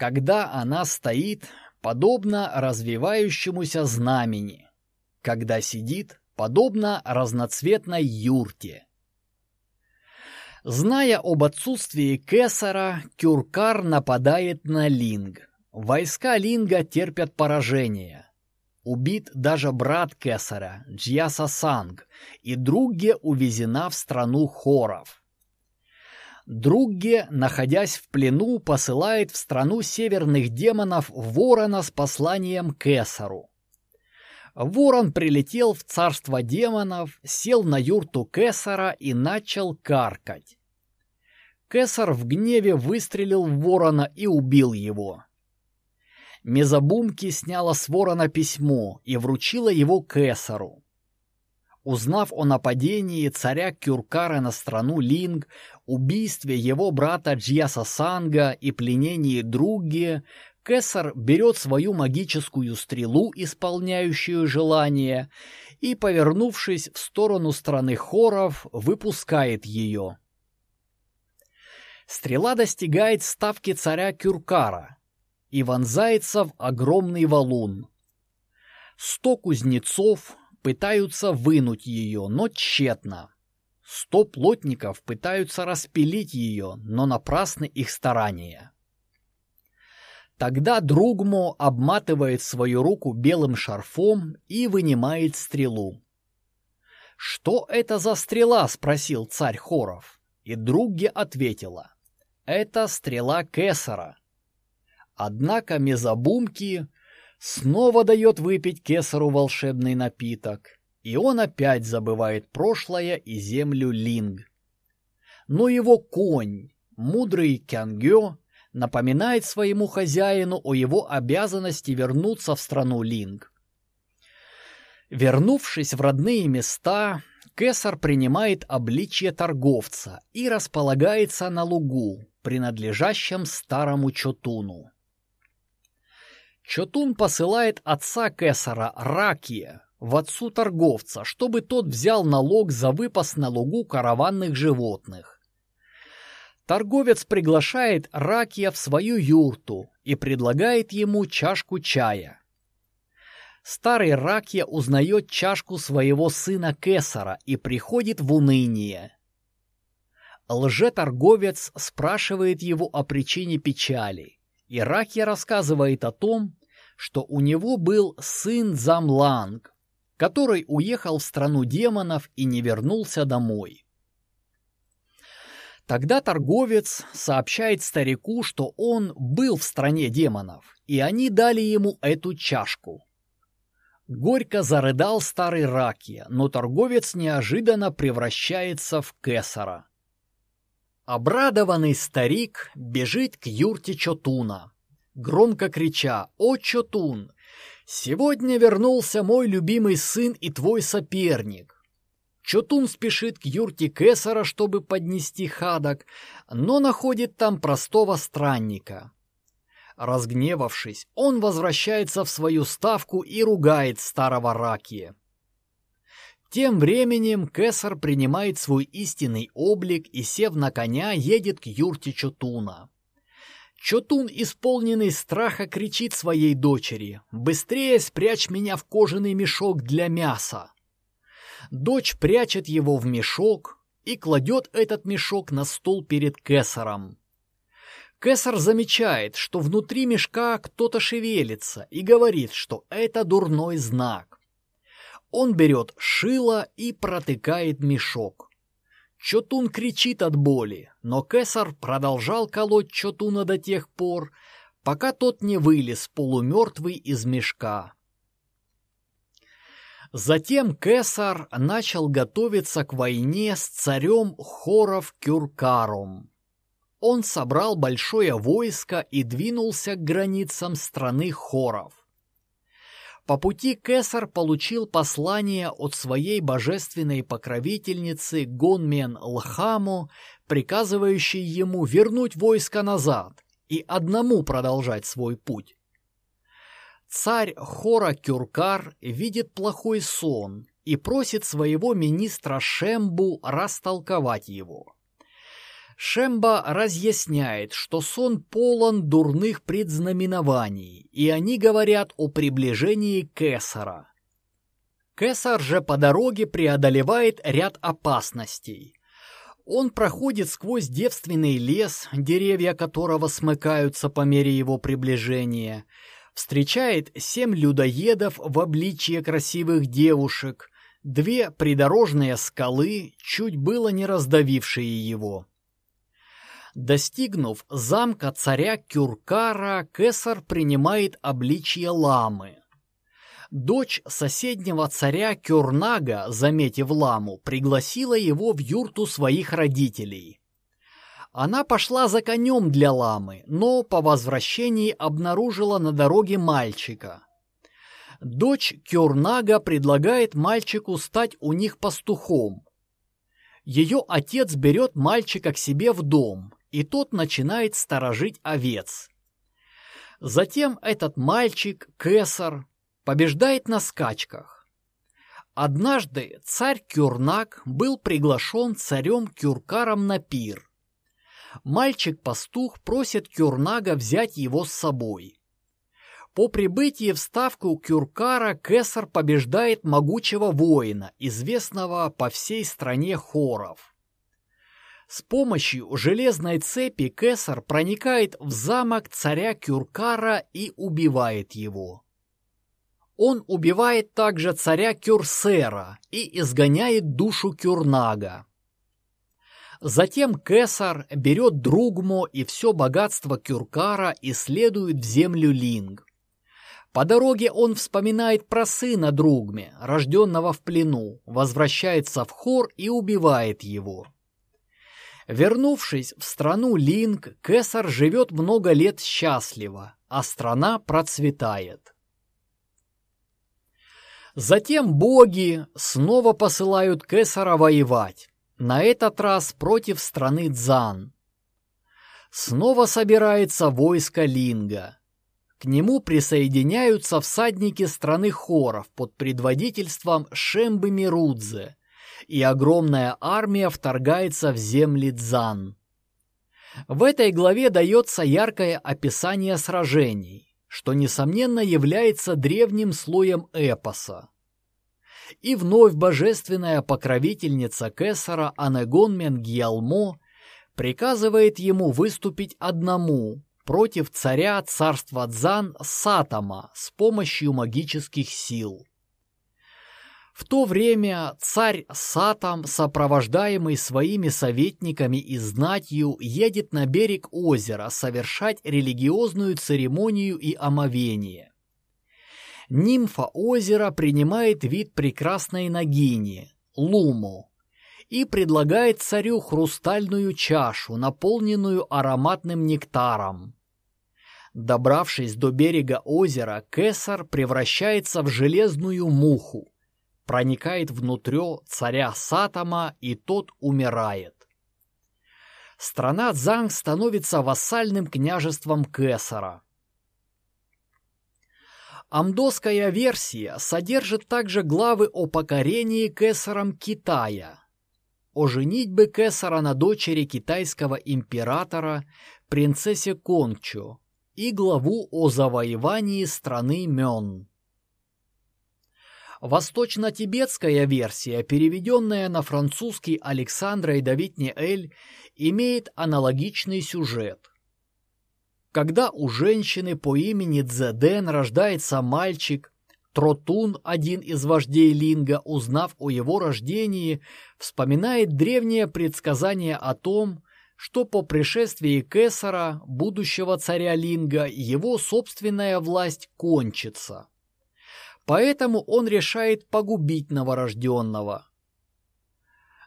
[SPEAKER 1] когда она стоит, подобно развивающемуся знамени, когда сидит, подобно разноцветной юрте. Зная об отсутствии Кесара, Кюркар нападает на Линг. Войска Линга терпят поражение. Убит даже брат Кесара, Джьяса Санг, и Другге увезена в страну хоров. Другге, находясь в плену, посылает в страну северных демонов ворона с посланием к Эсару. Ворон прилетел в царство демонов, сел на юрту Кесара и начал каркать. Кесар в гневе выстрелил в ворона и убил его. Мезобумки сняла с ворона письмо и вручила его Кесару. Узнав о нападении царя Кюркара на страну Линг, убийстве его брата Джьяса Санга и пленении Други, Кесар берет свою магическую стрелу, исполняющую желание, и, повернувшись в сторону страны хоров, выпускает ее. Стрела достигает ставки царя Кюркара и вонзается в огромный валун. Сто кузнецов, пытаются вынуть ее, но тщетно. Сто плотников пытаются распилить ее, но напрасны их старания. Тогда Другмо обматывает свою руку белым шарфом и вынимает стрелу. «Что это за стрела?» — спросил царь Хоров. И Другге ответила. «Это стрела Кесара». Однако Мезобумки снова дает выпить кесару волшебный напиток, и он опять забывает прошлое и землю Линг. Но его конь, мудрый Кянгё, напоминает своему хозяину о его обязанности вернуться в страну Линг. Вернувшись в родные места, Кесар принимает обличье торговца и располагается на лугу, принадлежащем старому Чотуну. Чотун посылает отца Кесара, Ракия, в отцу торговца, чтобы тот взял налог за выпас на лугу караванных животных. Торговец приглашает Ракия в свою юрту и предлагает ему чашку чая. Старый Ракия узнает чашку своего сына Кесара и приходит в уныние. Лжеторговец спрашивает его о причине печали, и Ракия рассказывает о том, что у него был сын Замланг, который уехал в страну демонов и не вернулся домой. Тогда торговец сообщает старику, что он был в стране демонов, и они дали ему эту чашку. Горько зарыдал старый Ракия, но торговец неожиданно превращается в кесара. Обрадованный старик бежит к юрте Чотуна, громко крича «О, Чотун! Сегодня вернулся мой любимый сын и твой соперник!» Чотун спешит к юрте Кесара, чтобы поднести хадок, но находит там простого странника. Разгневавшись, он возвращается в свою ставку и ругает старого Ракия. Тем временем Кесар принимает свой истинный облик и, сев на коня, едет к юрте Чотуна. Чотун, исполненный страха, кричит своей дочери «Быстрее спрячь меня в кожаный мешок для мяса!» Дочь прячет его в мешок и кладет этот мешок на стол перед Кесаром. Кесар замечает, что внутри мешка кто-то шевелится и говорит, что это дурной знак. Он берет шило и протыкает мешок. Чотун кричит от боли, но Кесар продолжал колоть Чотуна до тех пор, пока тот не вылез полумертвый из мешка. Затем Кесар начал готовиться к войне с царем Хоров Кюркаром. Он собрал большое войско и двинулся к границам страны Хоров. По пути Кесар получил послание от своей божественной покровительницы Гонмен Лхаму, приказывающей ему вернуть войско назад и одному продолжать свой путь. Царь Хора Кюркар видит плохой сон и просит своего министра Шембу растолковать его. Шемба разъясняет, что сон полон дурных предзнаменований, и они говорят о приближении Кесара. Кесар же по дороге преодолевает ряд опасностей. Он проходит сквозь девственный лес, деревья которого смыкаются по мере его приближения, встречает семь людоедов в обличье красивых девушек, две придорожные скалы, чуть было не раздавившие его. Достигнув замка царя Кюркара, Кесар принимает обличье ламы. Дочь соседнего царя Кюрнага, заметив ламу, пригласила его в юрту своих родителей. Она пошла за конем для ламы, но по возвращении обнаружила на дороге мальчика. Дочь Кюрнага предлагает мальчику стать у них пастухом. Ее отец берет мальчика к себе в дом, и тот начинает сторожить овец. Затем этот мальчик, Кесар, побеждает на скачках. Однажды царь Кюрнак был приглашен царем Кюркаром на пир. Мальчик-пастух просит Кюрнага взять его с собой. По прибытии в ставку Кюркара Кесар побеждает могучего воина, известного по всей стране хоров. С помощью железной цепи Кесар проникает в замок царя Кюркара и убивает его. Он убивает также царя Кюрсера и изгоняет душу Кюрнага. Затем Кесар берет Другмо и все богатство Кюркара и следует в землю Линг. По дороге он вспоминает про сына Другме, рожденного в плену, возвращается в хор и убивает его. Вернувшись в страну Линг, Кесар живет много лет счастливо, а страна процветает. Затем боги снова посылают Кесара воевать, на этот раз против страны Дзан. Снова собирается войско Линга. К нему присоединяются всадники страны Хоров под предводительством Шембы Мирудзе, и огромная армия вторгается в земли Дзан. В этой главе дается яркое описание сражений что, несомненно, является древним слоем эпоса. И вновь божественная покровительница Кесара Анегон Менгиалмо приказывает ему выступить одному против царя царства Дзан Сатама с помощью магических сил. В то время царь Сатам, сопровождаемый своими советниками и знатью, едет на берег озера совершать религиозную церемонию и омовение. Нимфа озера принимает вид прекрасной ногини, Луму, и предлагает царю хрустальную чашу, наполненную ароматным нектаром. Добравшись до берега озера, Кесар превращается в железную муху, проникает внутрь царя Сатама, и тот умирает. Страна Цзанг становится вассальным княжеством Кесара. Амдосская версия содержит также главы о покорении Кесаром Китая, о женитьбе Кесара на дочери китайского императора, принцессе Конгчу, и главу о завоевании страны Мён. Восточно-тибетская версия, переведенная на французский Александрой Давид-Неэль, имеет аналогичный сюжет. Когда у женщины по имени Дзеден рождается мальчик, Тротун, один из вождей Линга, узнав о его рождении, вспоминает древнее предсказание о том, что по пришествии Кесара, будущего царя Линга, его собственная власть кончится. Поэтому он решает погубить новорожденного.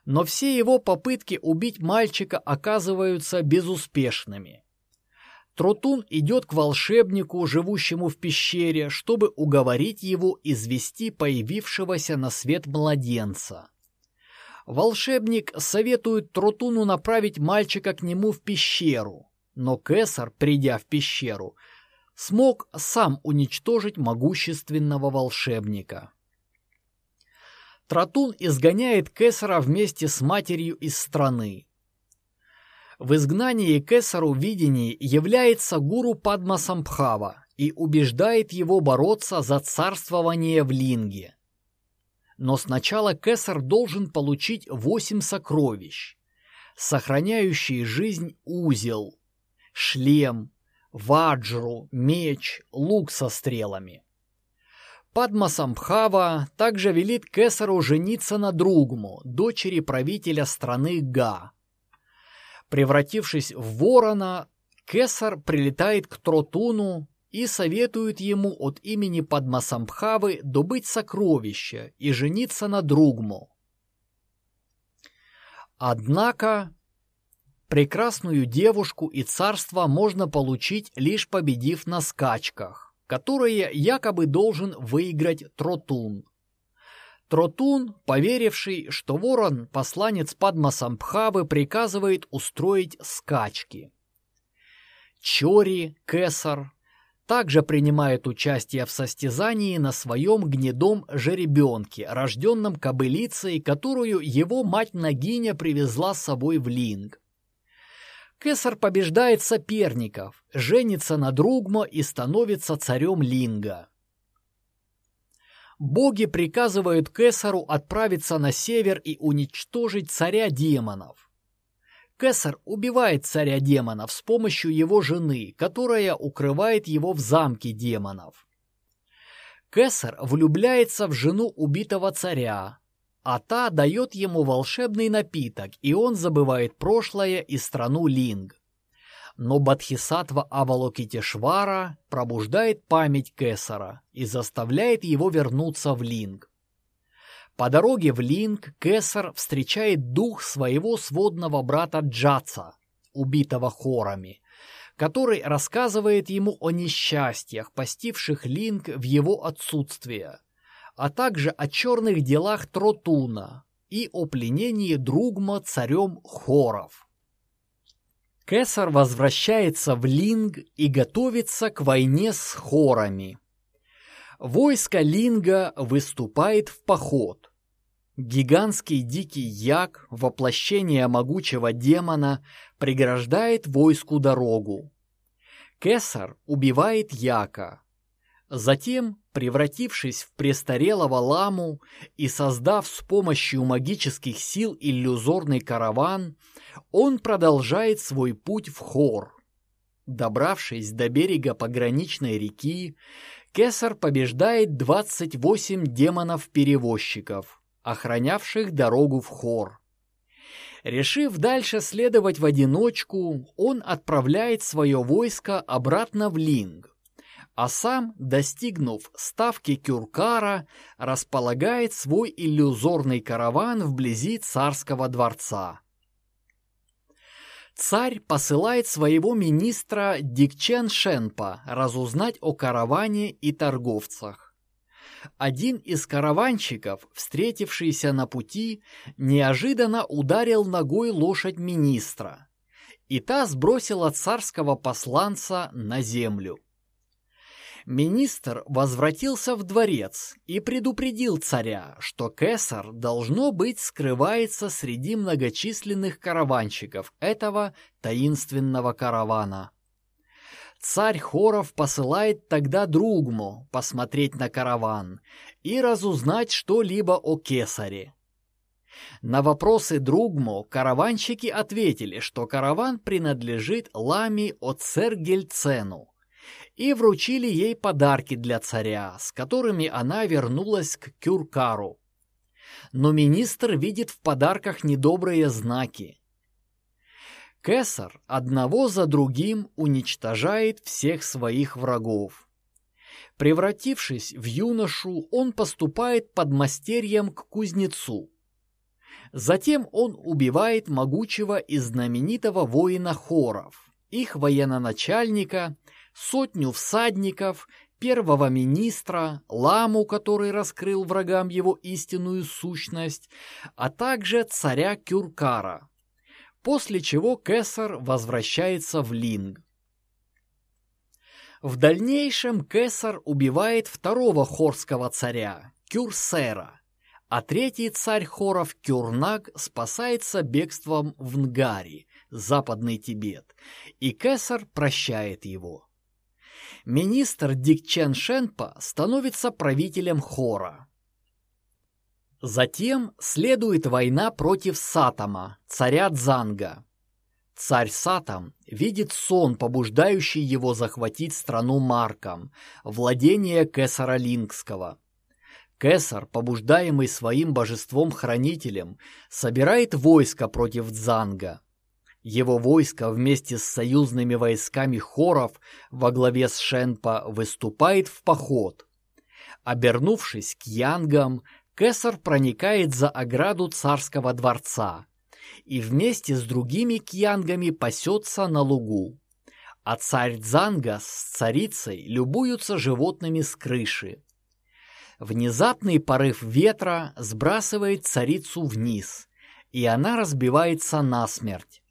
[SPEAKER 1] Но все его попытки убить мальчика оказываются безуспешными. Тротун идет к волшебнику, живущему в пещере, чтобы уговорить его извести появившегося на свет младенца. Волшебник советует Тротуну направить мальчика к нему в пещеру, но Кесар, придя в пещеру, смог сам уничтожить могущественного волшебника. Тратун изгоняет Кесара вместе с матерью из страны. В изгнании Кесару видений является гуру Падмасамбхава и убеждает его бороться за царствование в Линге. Но сначала Кесар должен получить восемь сокровищ, сохраняющие жизнь узел, шлем, ваджру, меч, лук со стрелами. Падмасамбхава также велит Кесару жениться на Другму, дочери правителя страны Га. Превратившись в ворона, Кесар прилетает к Тротуну и советует ему от имени Падмасамбхавы добыть сокровища и жениться на Другму. Однако прекрасную девушку и царство можно получить, лишь победив на скачках, которые якобы должен выиграть Тротун. Тротун, поверивший, что ворон, посланец Падмасамбхавы, приказывает устроить скачки. Чори, Кесар, также принимает участие в состязании на своем гнедом жеребенке, рожденном кобылицей, которую его мать Нагиня привезла с собой в Линг. Кесар побеждает соперников, женится на Другмо и становится царем Линга. Боги приказывают Кесару отправиться на север и уничтожить царя демонов. Кесар убивает царя демонов с помощью его жены, которая укрывает его в замке демонов. Кесар влюбляется в жену убитого царя, а та дает ему волшебный напиток, и он забывает прошлое и страну Линг. Но Бадхисатва Авалокитешвара пробуждает память Кесара и заставляет его вернуться в Линг. По дороге в Линк Кесар встречает дух своего сводного брата Джаца, убитого хорами, который рассказывает ему о несчастьях, постивших Линк в его отсутствие, а также о черных делах Тротуна и о пленении Другма царем хоров. Кесар возвращается в Линг и готовится к войне с хорами – Войско Линга выступает в поход. Гигантский дикий як, воплощение могучего демона, преграждает войску дорогу. Кесар убивает яка. Затем, превратившись в престарелого ламу и создав с помощью магических сил иллюзорный караван, он продолжает свой путь в Хор. Добравшись до берега пограничной реки, Кесар побеждает 28 демонов-перевозчиков, охранявших дорогу в хор. Решив дальше следовать в одиночку, он отправляет свое войско обратно в Линг, а сам, достигнув ставки Кюркара, располагает свой иллюзорный караван вблизи царского дворца. Царь посылает своего министра Дикчен Шенпа разузнать о караване и торговцах. Один из караванщиков, встретившийся на пути, неожиданно ударил ногой лошадь министра, и та сбросила царского посланца на землю. Министр возвратился в дворец и предупредил царя, что Кесар, должно быть, скрывается среди многочисленных караванщиков этого таинственного каравана. Царь Хоров посылает тогда Другму посмотреть на караван и разузнать что-либо о Кесаре. На вопросы Другму караванщики ответили, что караван принадлежит Лами от Цергельцену, и вручили ей подарки для царя, с которыми она вернулась к Кюркару. Но министр видит в подарках недобрые знаки. Кесар одного за другим уничтожает всех своих врагов. Превратившись в юношу, он поступает под мастерьем к кузнецу. Затем он убивает могучего и знаменитого воина Хоров, их военачальника сотню всадников, первого министра, ламу, который раскрыл врагам его истинную сущность, а также царя Кюркара, после чего Кесар возвращается в Линг. В дальнейшем Кесар убивает второго хорского царя, Кюрсера, а третий царь хоров Кюрнаг спасается бегством в Нгари, западный Тибет, и Кесар прощает его министр Дикчен Шенпа становится правителем хора. Затем следует война против Сатама, царя Дзанга. Царь Сатам видит сон, побуждающий его захватить страну Марком, владение Кесара Лингского. Кесар, побуждаемый своим божеством-хранителем, собирает войско против Дзанга. Его войско вместе с союзными войсками хоров во главе с Шенпа выступает в поход. Обернувшись к янгам, Кесар проникает за ограду царского дворца и вместе с другими кьянгами пасется на лугу. А царь Дзанга с царицей любуются животными с крыши. Внезапный порыв ветра сбрасывает царицу вниз, и она разбивается насмерть.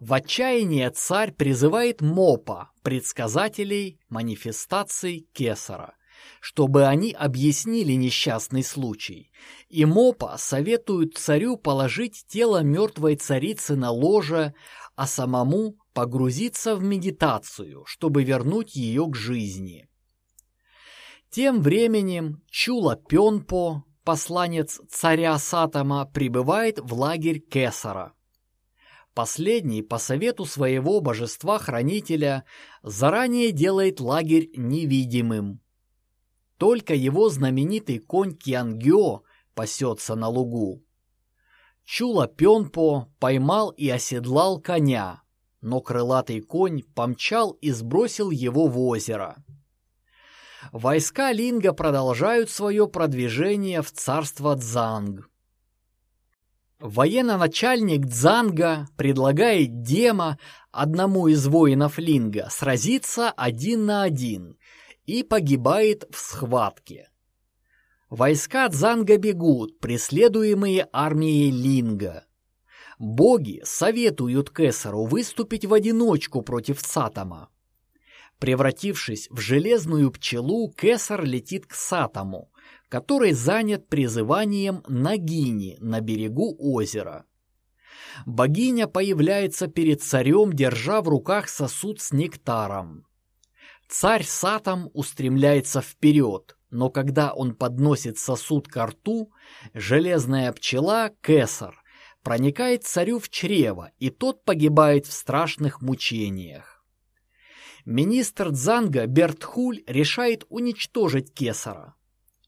[SPEAKER 1] В отчаянии царь призывает Мопа, предсказателей манифестаций Кесара, чтобы они объяснили несчастный случай, и Мопа советует царю положить тело мертвой царицы на ложе, а самому погрузиться в медитацию, чтобы вернуть ее к жизни. Тем временем Чула Пенпо, посланец царя Сатама, прибывает в лагерь Кесара. Последний, по совету своего божества-хранителя, заранее делает лагерь невидимым. Только его знаменитый конь Кьянгё пасется на лугу. Чула Пенпо поймал и оседлал коня, но крылатый конь помчал и сбросил его в озеро. Войска Линга продолжают свое продвижение в царство Дзанг. Военно-начальник Дзанга предлагает Дема, одному из воинов Линга, сразиться один на один и погибает в схватке. Войска Дзанга бегут, преследуемые армией Линга. Боги советуют Кесару выступить в одиночку против Сатама. Превратившись в железную пчелу, Кесар летит к Сатаму, который занят призыванием Нагини на берегу озера. Богиня появляется перед царем, держа в руках сосуд с нектаром. Царь Сатам устремляется вперед, но когда он подносит сосуд к рту, железная пчела Кесар проникает царю в чрево, и тот погибает в страшных мучениях. Министр Дзанга Бертхуль решает уничтожить Кесара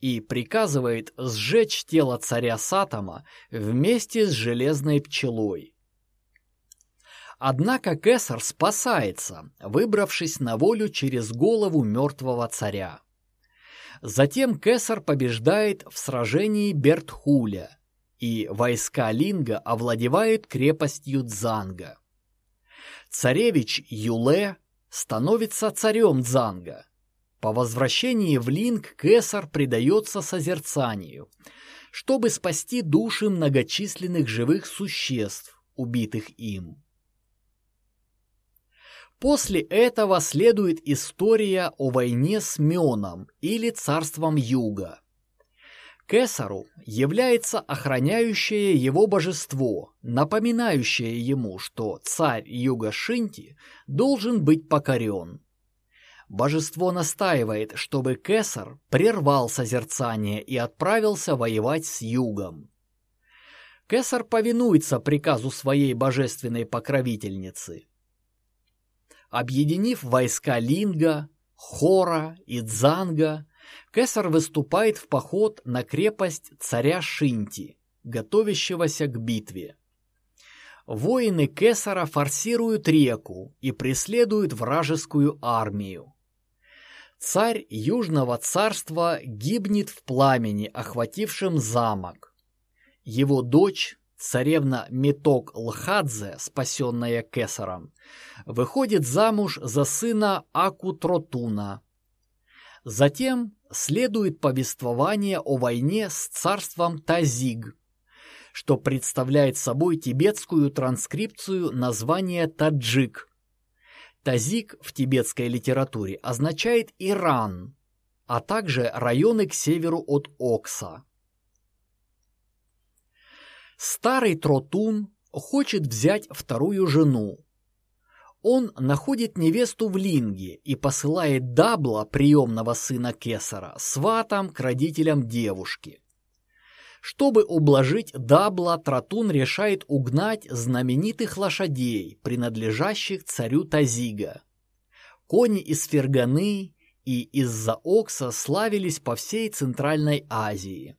[SPEAKER 1] и приказывает сжечь тело царя Сатама вместе с железной пчелой. Однако Кесар спасается, выбравшись на волю через голову мертвого царя. Затем Кесар побеждает в сражении Бертхуля, и войска Линга овладевают крепостью Дзанга. Царевич Юле становится царем Дзанга. По возвращении в Линг Кесар предается созерцанию, чтобы спасти души многочисленных живых существ, убитых им. После этого следует история о войне с Мёном или царством Юга. Кесару является охраняющее его божество, напоминающее ему, что царь Юга Шинти должен быть покорен. Божество настаивает, чтобы Кесар прервал созерцание и отправился воевать с Югом. Кесар повинуется приказу своей божественной покровительницы – Объединив войска Линга, Хора и Дзанга, Кесар выступает в поход на крепость царя Шинти, готовящегося к битве. Воины Кесара форсируют реку и преследуют вражескую армию. Царь Южного царства гибнет в пламени, охватившем замок. Его дочь Царевна Меток Лхадзе, спасенная Кесаром, выходит замуж за сына Акутротуна. Затем следует повествование о войне с царством Тазиг, что представляет собой тибетскую транскрипцию названия таджик. Тазик в тибетской литературе означает Иран, а также районы к северу от Окса. Старый Тротун хочет взять вторую жену. Он находит невесту в Линге и посылает Дабла, приемного сына Кесара, сватом к родителям девушки. Чтобы ублажить Дабла, Тротун решает угнать знаменитых лошадей, принадлежащих царю Тазига. Кони из Ферганы и из-за Окса славились по всей Центральной Азии.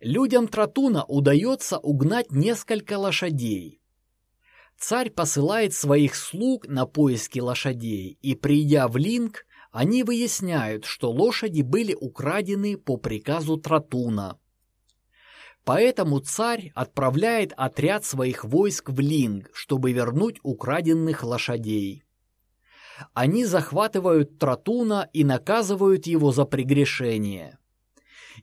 [SPEAKER 1] Людям Тратуна удается угнать несколько лошадей. Царь посылает своих слуг на поиски лошадей, и, придя в Линк, они выясняют, что лошади были украдены по приказу Тратуна. Поэтому царь отправляет отряд своих войск в Линг, чтобы вернуть украденных лошадей. Они захватывают Тратуна и наказывают его за прегрешение.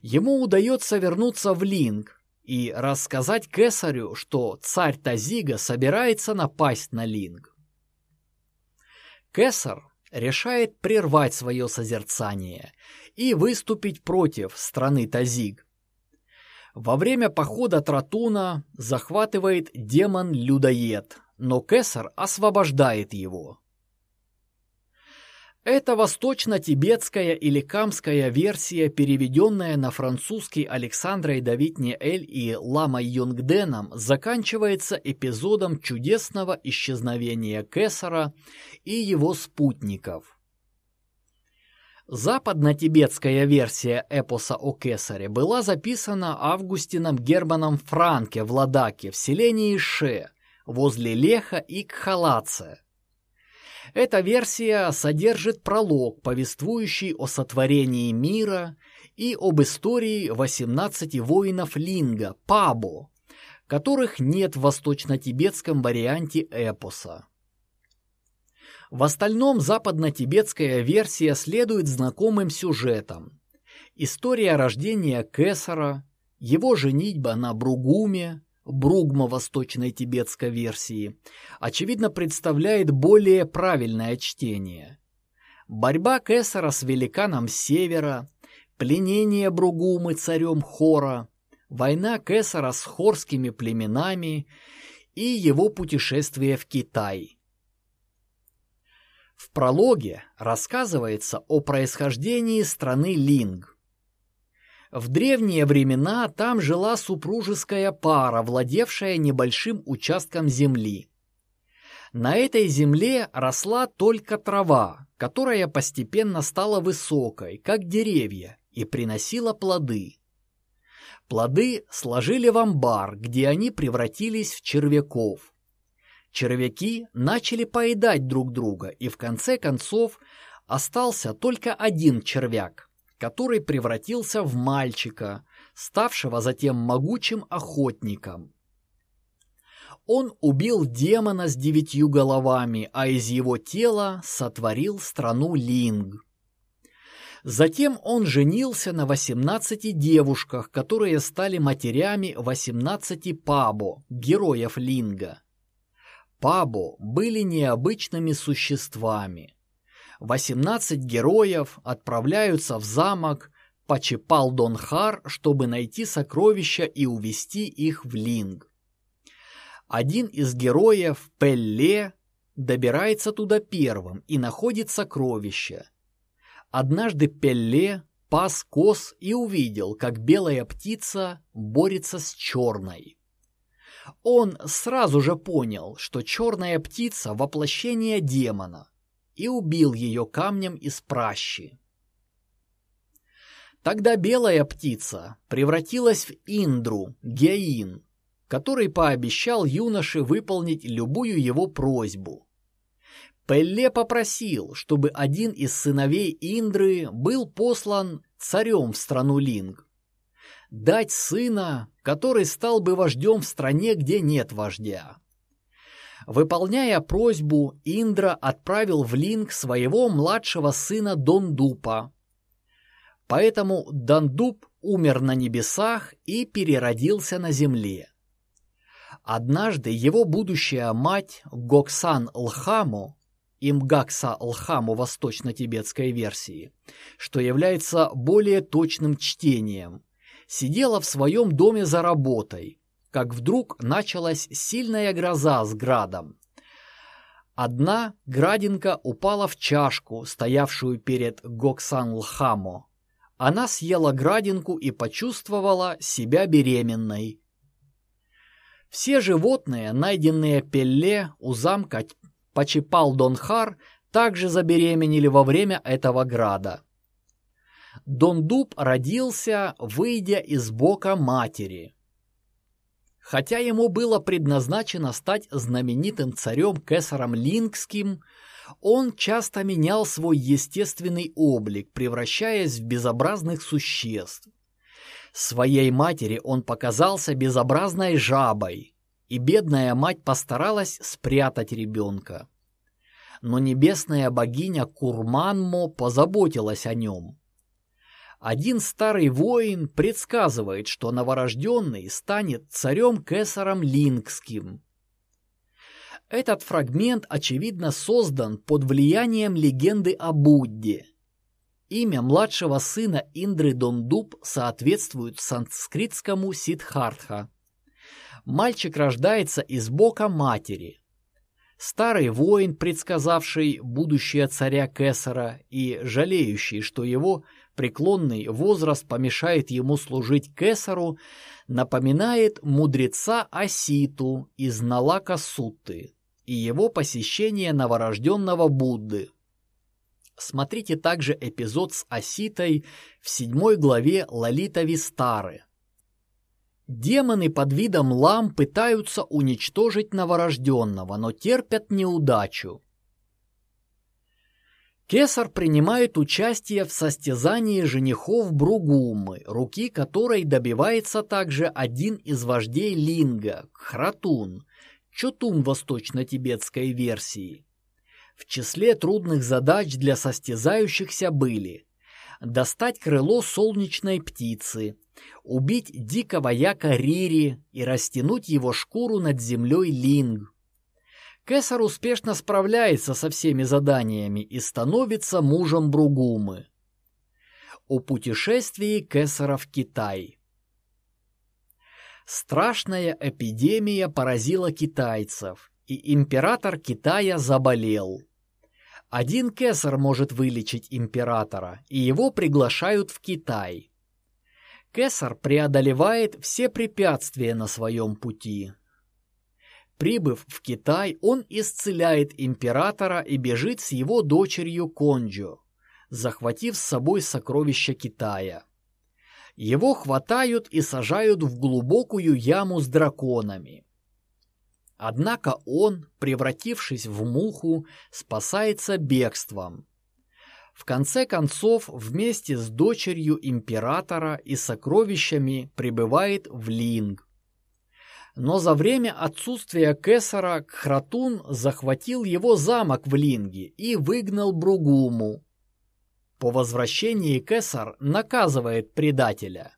[SPEAKER 1] Ему удается вернуться в Линг и рассказать кесарю, что царь Тазига собирается напасть на Линг. Кесар решает прервать свое созерцание и выступить против страны Тазиг. Во время похода Тратуна захватывает демон-людоед, но Кесар освобождает его. Это восточно-тибетская или камская версия, переведенная на французский Александрой Давитне-Эль и Ламой Йонгденом, заканчивается эпизодом чудесного исчезновения Кесара и его спутников. Западно-тибетская версия эпоса о Кесаре была записана Августином Германом Франке в Ладаке в селении Ше, возле Леха и Кхалаце. Эта версия содержит пролог, повествующий о сотворении мира и об истории 18 воинов Линга, Пабо, которых нет в восточно-тибетском варианте эпоса. В остальном западно-тибетская версия следует знакомым сюжетам. История рождения Кесара, его женитьба на Бругуме, Бругма восточной тибетской версии, очевидно представляет более правильное чтение. Борьба Кесара с великаном Севера, пленение Бругумы царем Хора, война Кесара с хорскими племенами и его путешествие в Китай. В прологе рассказывается о происхождении страны Линг, в древние времена там жила супружеская пара, владевшая небольшим участком земли. На этой земле росла только трава, которая постепенно стала высокой, как деревья, и приносила плоды. Плоды сложили в амбар, где они превратились в червяков. Червяки начали поедать друг друга, и в конце концов остался только один червяк который превратился в мальчика, ставшего затем могучим охотником. Он убил демона с девятью головами, а из его тела сотворил страну Линг. Затем он женился на 18 девушках, которые стали матерями 18 Пабо, героев Линга. Пабо были необычными существами. 18 героев отправляются в замок Пачепал-Донхар, чтобы найти сокровища и увести их в Линг. Один из героев, Пелле, добирается туда первым и находит сокровища. Однажды Пелле пас коз и увидел, как белая птица борется с черной. Он сразу же понял, что черная птица – воплощение демона, и убил ее камнем из пращи. Тогда белая птица превратилась в Индру, Геин, который пообещал юноше выполнить любую его просьбу. Пелле попросил, чтобы один из сыновей Индры был послан царем в страну Линг. Дать сына, который стал бы вождем в стране, где нет вождя. Выполняя просьбу, Индра отправил в Линк своего младшего сына Дондупа. Поэтому Дондуп умер на небесах и переродился на земле. Однажды его будущая мать Гоксан Лхаму, Имгакса Лхаму восточно-тибетской версии, что является более точным чтением, сидела в своем доме за работой, как вдруг началась сильная гроза с градом. Одна градинка упала в чашку, стоявшую перед Гоксан-Лхамо. Она съела градинку и почувствовала себя беременной. Все животные, найденные Пелле у замка Пачипал-Донхар, также забеременели во время этого града. Дондуб родился, выйдя из бока матери – Хотя ему было предназначено стать знаменитым царем Кесаром Лингским, он часто менял свой естественный облик, превращаясь в безобразных существ. Своей матери он показался безобразной жабой, и бедная мать постаралась спрятать ребенка. Но небесная богиня Курманмо позаботилась о нем. Один старый воин предсказывает, что новорожденный станет царем Кесаром Лингским. Этот фрагмент, очевидно, создан под влиянием легенды о Будде. Имя младшего сына Индры Дондуб соответствует санскритскому Сидхартха. Мальчик рождается из бока матери. Старый воин, предсказавший будущее царя Кесара и жалеющий, что его преклонный возраст помешает ему служить Кесару, напоминает мудреца Аситу из Налака Сутты и его посещение новорожденного Будды. Смотрите также эпизод с Аситой в седьмой главе Лалита Вистары. Демоны под видом лам пытаются уничтожить новорожденного, но терпят неудачу. Кесар принимает участие в состязании женихов Бругумы, руки которой добивается также один из вождей Линга, Хратун, Чотун восточно-тибетской версии. В числе трудных задач для состязающихся были достать крыло солнечной птицы, убить дикого яка Рири и растянуть его шкуру над землей Линг, Кесар успешно справляется со всеми заданиями и становится мужем Бругумы. О путешествии Кесара в Китай Страшная эпидемия поразила китайцев, и император Китая заболел. Один кесар может вылечить императора, и его приглашают в Китай. Кесар преодолевает все препятствия на своем пути, Прибыв в Китай, он исцеляет императора и бежит с его дочерью Конджо, захватив с собой сокровища Китая. Его хватают и сажают в глубокую яму с драконами. Однако он, превратившись в муху, спасается бегством. В конце концов, вместе с дочерью императора и сокровищами прибывает в Линг, но за время отсутствия Кесара Кхратун захватил его замок в Линге и выгнал Бругуму. По возвращении Кесар наказывает предателя.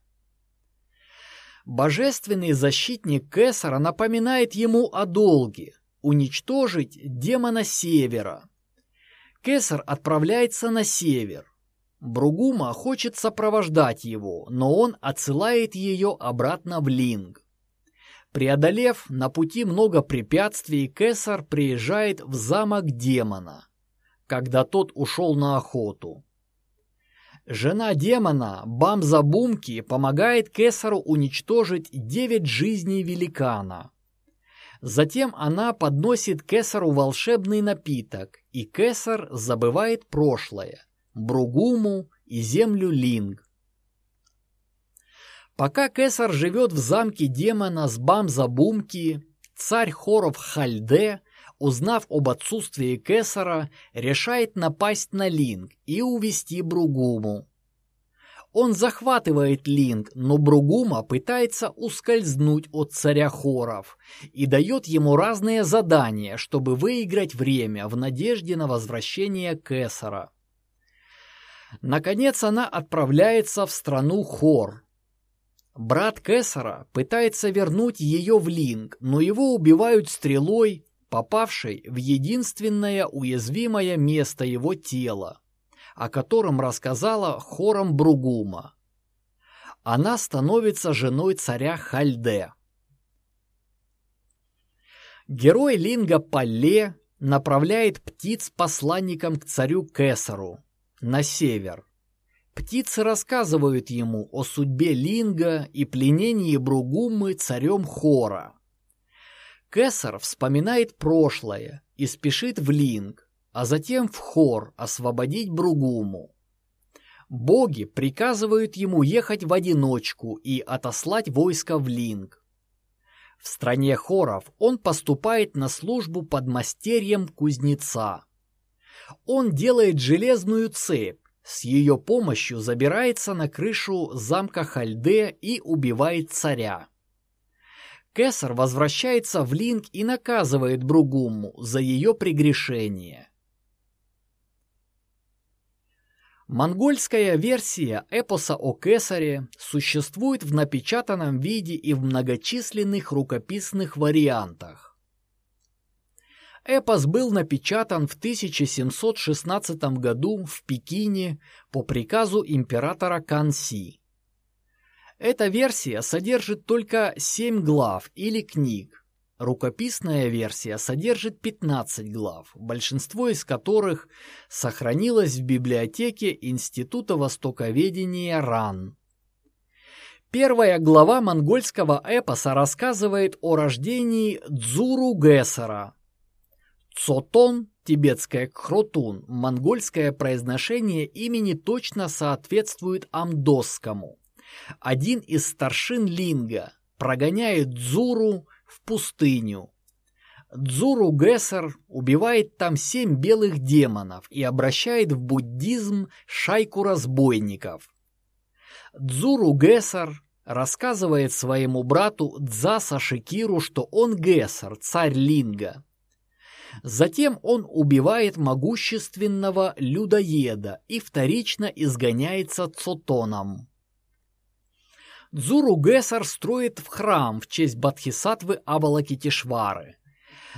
[SPEAKER 1] Божественный защитник Кесара напоминает ему о долге – уничтожить демона Севера. Кесар отправляется на север. Бругума хочет сопровождать его, но он отсылает ее обратно в Линг. Преодолев на пути много препятствий, Кесар приезжает в замок демона, когда тот ушел на охоту. Жена демона, Бамза-Бумки, помогает Кесару уничтожить девять жизней великана. Затем она подносит Кесару волшебный напиток, и Кесар забывает прошлое, Бругуму и землю Линг. Пока Кесар живет в замке демона с Бамзабумки, царь хоров Хальде, узнав об отсутствии Кесара, решает напасть на Линг и увести Бругуму. Он захватывает Линг, но Бругума пытается ускользнуть от царя хоров и дает ему разные задания, чтобы выиграть время в надежде на возвращение Кесара. Наконец она отправляется в страну Хор, Брат Кессера пытается вернуть ее в Линк, но его убивают стрелой, попавшей в единственное уязвимое место его тела, о котором рассказала хором Бругума. Она становится женой царя Хальде. Герой Линга Палле направляет птиц посланником к царю Кесару на север – Птицы рассказывают ему о судьбе Линга и пленении Бругумы царем Хора. Кесар вспоминает прошлое и спешит в Линг, а затем в Хор освободить Бругуму. Боги приказывают ему ехать в одиночку и отослать войско в Линг. В стране хоров он поступает на службу под мастерьем кузнеца. Он делает железную цепь, с ее помощью забирается на крышу замка Хальде и убивает царя. Кесар возвращается в Линк и наказывает Бругумму за ее прегрешение. Монгольская версия эпоса о Кесаре существует в напечатанном виде и в многочисленных рукописных вариантах. Эпос был напечатан в 1716 году в Пекине по приказу императора Канси. Эта версия содержит только 7 глав или книг, Рукописная версия содержит 15 глав, большинство из которых сохранилось в библиотеке Института Востоковедения РАН. Первая глава монгольского эпоса рассказывает о рождении Дзуру Гессера. Цотон, тибетское Кхротун, монгольское произношение имени точно соответствует амдосскому. Один из старшин Линга прогоняет Дзуру в пустыню. Дзуру Гессер убивает там семь белых демонов и обращает в буддизм шайку разбойников. Дзуру Гессер рассказывает своему брату Дзаса Шикиру, что он Гессер, царь Линга. Затем он убивает могущественного людоеда и вторично изгоняется Цотоном. Дзуру Гесар строит в храм в честь Бадхисатвы Авалакитишвары.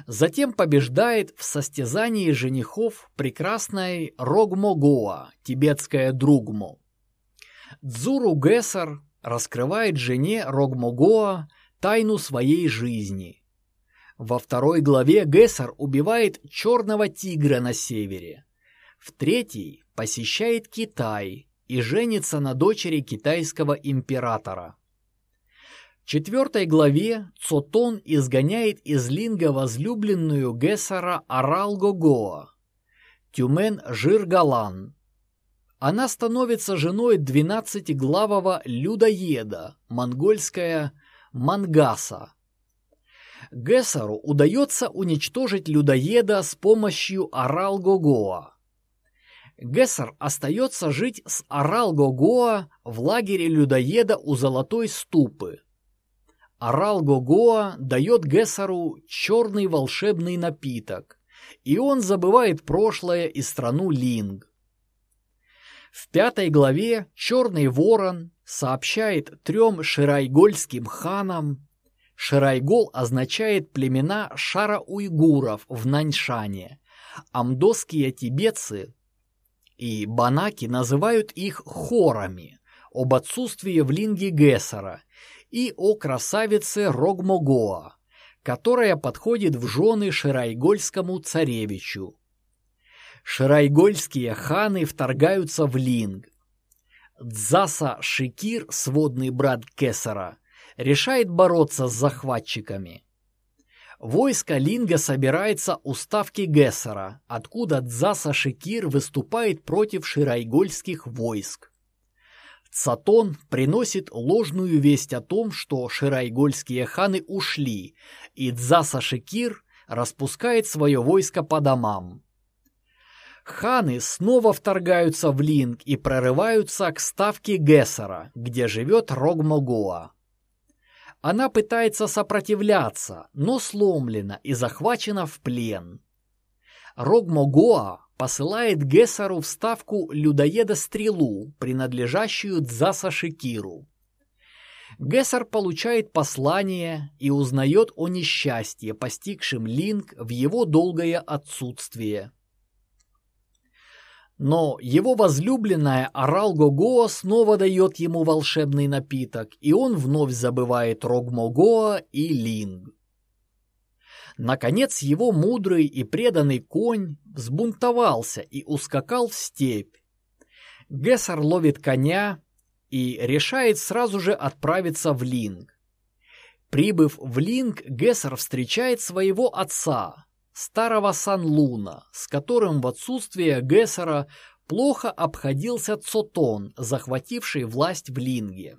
[SPEAKER 1] Затем побеждает в состязании женихов прекрасной Рогмогоа, тибетская Другмо. Дзуру Гесар раскрывает жене Рогмогоа тайну своей жизни. Во второй главе Гесар убивает черного тигра на севере. В третьей посещает Китай, и женится на дочери китайского императора. В четвертой главе Цотон изгоняет из Линга возлюбленную Гессара Аралгогоа, Тюмен Жиргалан. Она становится женой двенадцатиглавого людоеда, монгольская Мангаса. Гессару удается уничтожить людоеда с помощью Аралгогоа. Гессер остается жить с Арал-Гогоа в лагере людоеда у Золотой Ступы. Арал-Гогоа дает Гессеру черный волшебный напиток, и он забывает прошлое и страну Линг. В пятой главе Черный Ворон сообщает трем ширайгольским ханам, Ширайгол означает племена шара-уйгуров в Наньшане, амдосские тибетцы и банаки называют их хорами об отсутствии в линге Гессера и о красавице Рогмогоа, которая подходит в жены Ширайгольскому царевичу. Ширайгольские ханы вторгаются в линг. Дзаса Шикир, сводный брат Кесара, решает бороться с захватчиками. Войско Линга собирается у ставки Гессера, откуда Дзаса Шикир выступает против ширайгольских войск. Цатон приносит ложную весть о том, что ширайгольские ханы ушли, и Дзаса Шикир распускает свое войско по домам. Ханы снова вторгаются в Линг и прорываются к ставке Гессера, где живет Рогмогоа. Она пытается сопротивляться, но сломлена и захвачена в плен. Рогмогоа посылает Гессару в ставку людоеда-стрелу, принадлежащую Дзаса Шикиру. Гессар получает послание и узнает о несчастье, постигшем Линк в его долгое отсутствие. Но его возлюбленная Орал-Гогоа снова дает ему волшебный напиток, и он вновь забывает Рогмогоа и Линг. Наконец его мудрый и преданный конь взбунтовался и ускакал в степь. Гессер ловит коня и решает сразу же отправиться в Линг. Прибыв в Линг, Гессер встречает своего отца, старого Сан-Луна, с которым в отсутствие Гессера плохо обходился Цотон, захвативший власть в Линге.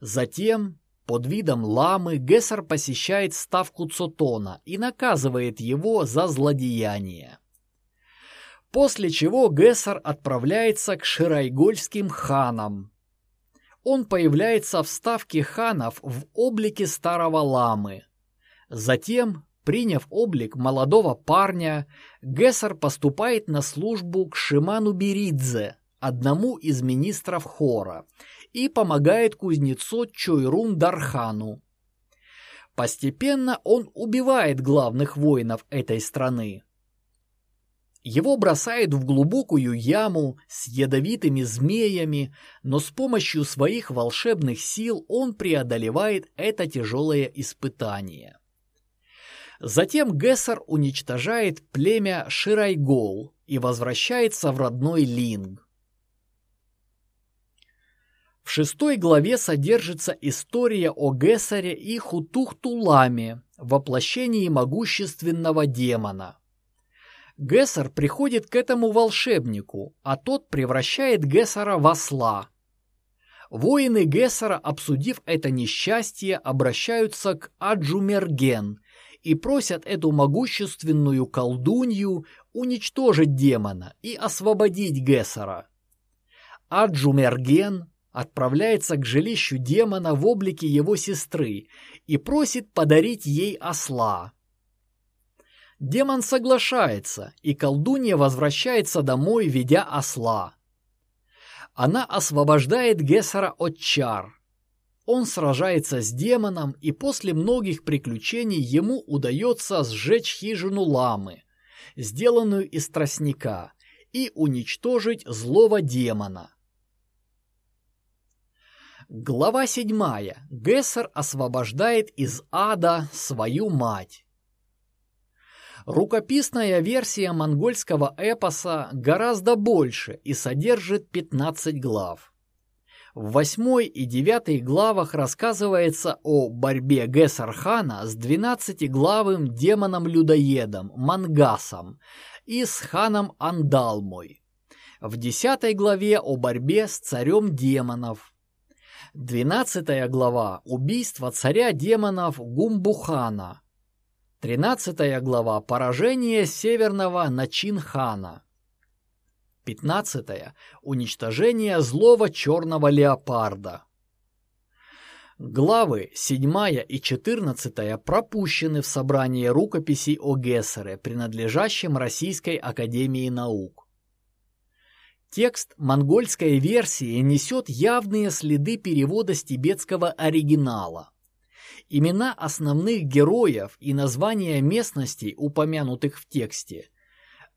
[SPEAKER 1] Затем Под видом ламы Гессер посещает ставку Цотона и наказывает его за злодеяние. После чего Гессер отправляется к ширайгольским ханам. Он появляется в ставке ханов в облике старого ламы. Затем, приняв облик молодого парня, Гессер поступает на службу к Шиману Беридзе, одному из министров хора, и помогает кузнецу Чойрун Дархану. Постепенно он убивает главных воинов этой страны. Его бросают в глубокую яму с ядовитыми змеями, но с помощью своих волшебных сил он преодолевает это тяжелое испытание. Затем Гессер уничтожает племя Ширайгол и возвращается в родной Линг. В шестой главе содержится история о Гессере и Хутухтуламе, воплощении могущественного демона – Гессер приходит к этому волшебнику, а тот превращает Гессера в осла. Воины Гессера, обсудив это несчастье, обращаются к Аджумерген и просят эту могущественную колдунью уничтожить демона и освободить Гессера. Аджумерген отправляется к жилищу демона в облике его сестры и просит подарить ей осла. Демон соглашается, и колдунья возвращается домой, ведя осла. Она освобождает Гессера от чар. Он сражается с демоном, и после многих приключений ему удается сжечь хижину ламы, сделанную из тростника, и уничтожить злого демона. Глава седьмая. Гессер освобождает из ада свою мать. Рукописная версия монгольского эпоса гораздо больше и содержит 15 глав. В восьмой и девятой главах рассказывается о борьбе Гессархана с 12-главым демоном-людоедом Мангасом и с ханом Андалмой. В десятой главе о борьбе с царем демонов. Двенадцатая глава – убийство царя демонов Гумбухана – 13 глава «Поражение северного Начин-хана». 15. Уничтожение злого черного леопарда. Главы 7 и 14 пропущены в собрании рукописей о Гессере, принадлежащем Российской Академии Наук. Текст монгольской версии несет явные следы перевода с тибетского оригинала. Имена основных героев и названия местностей, упомянутых в тексте,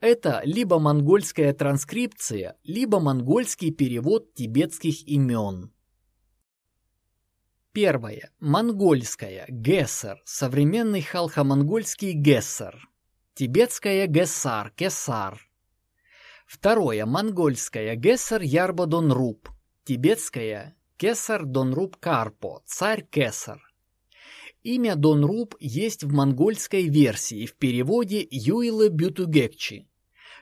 [SPEAKER 1] это либо монгольская транскрипция, либо монгольский перевод тибетских имен. Первое. Монгольская. Гессер. Современный халхо-монгольский Гессер. Тибетская Гессар. Кесар. Второе. Монгольская. Гессер Ярба Донруб. Тибетская. Кесар Донруб Карпо. Царь Кесар. Имя Донруб есть в монгольской версии в переводе Юилы Бютугекчи.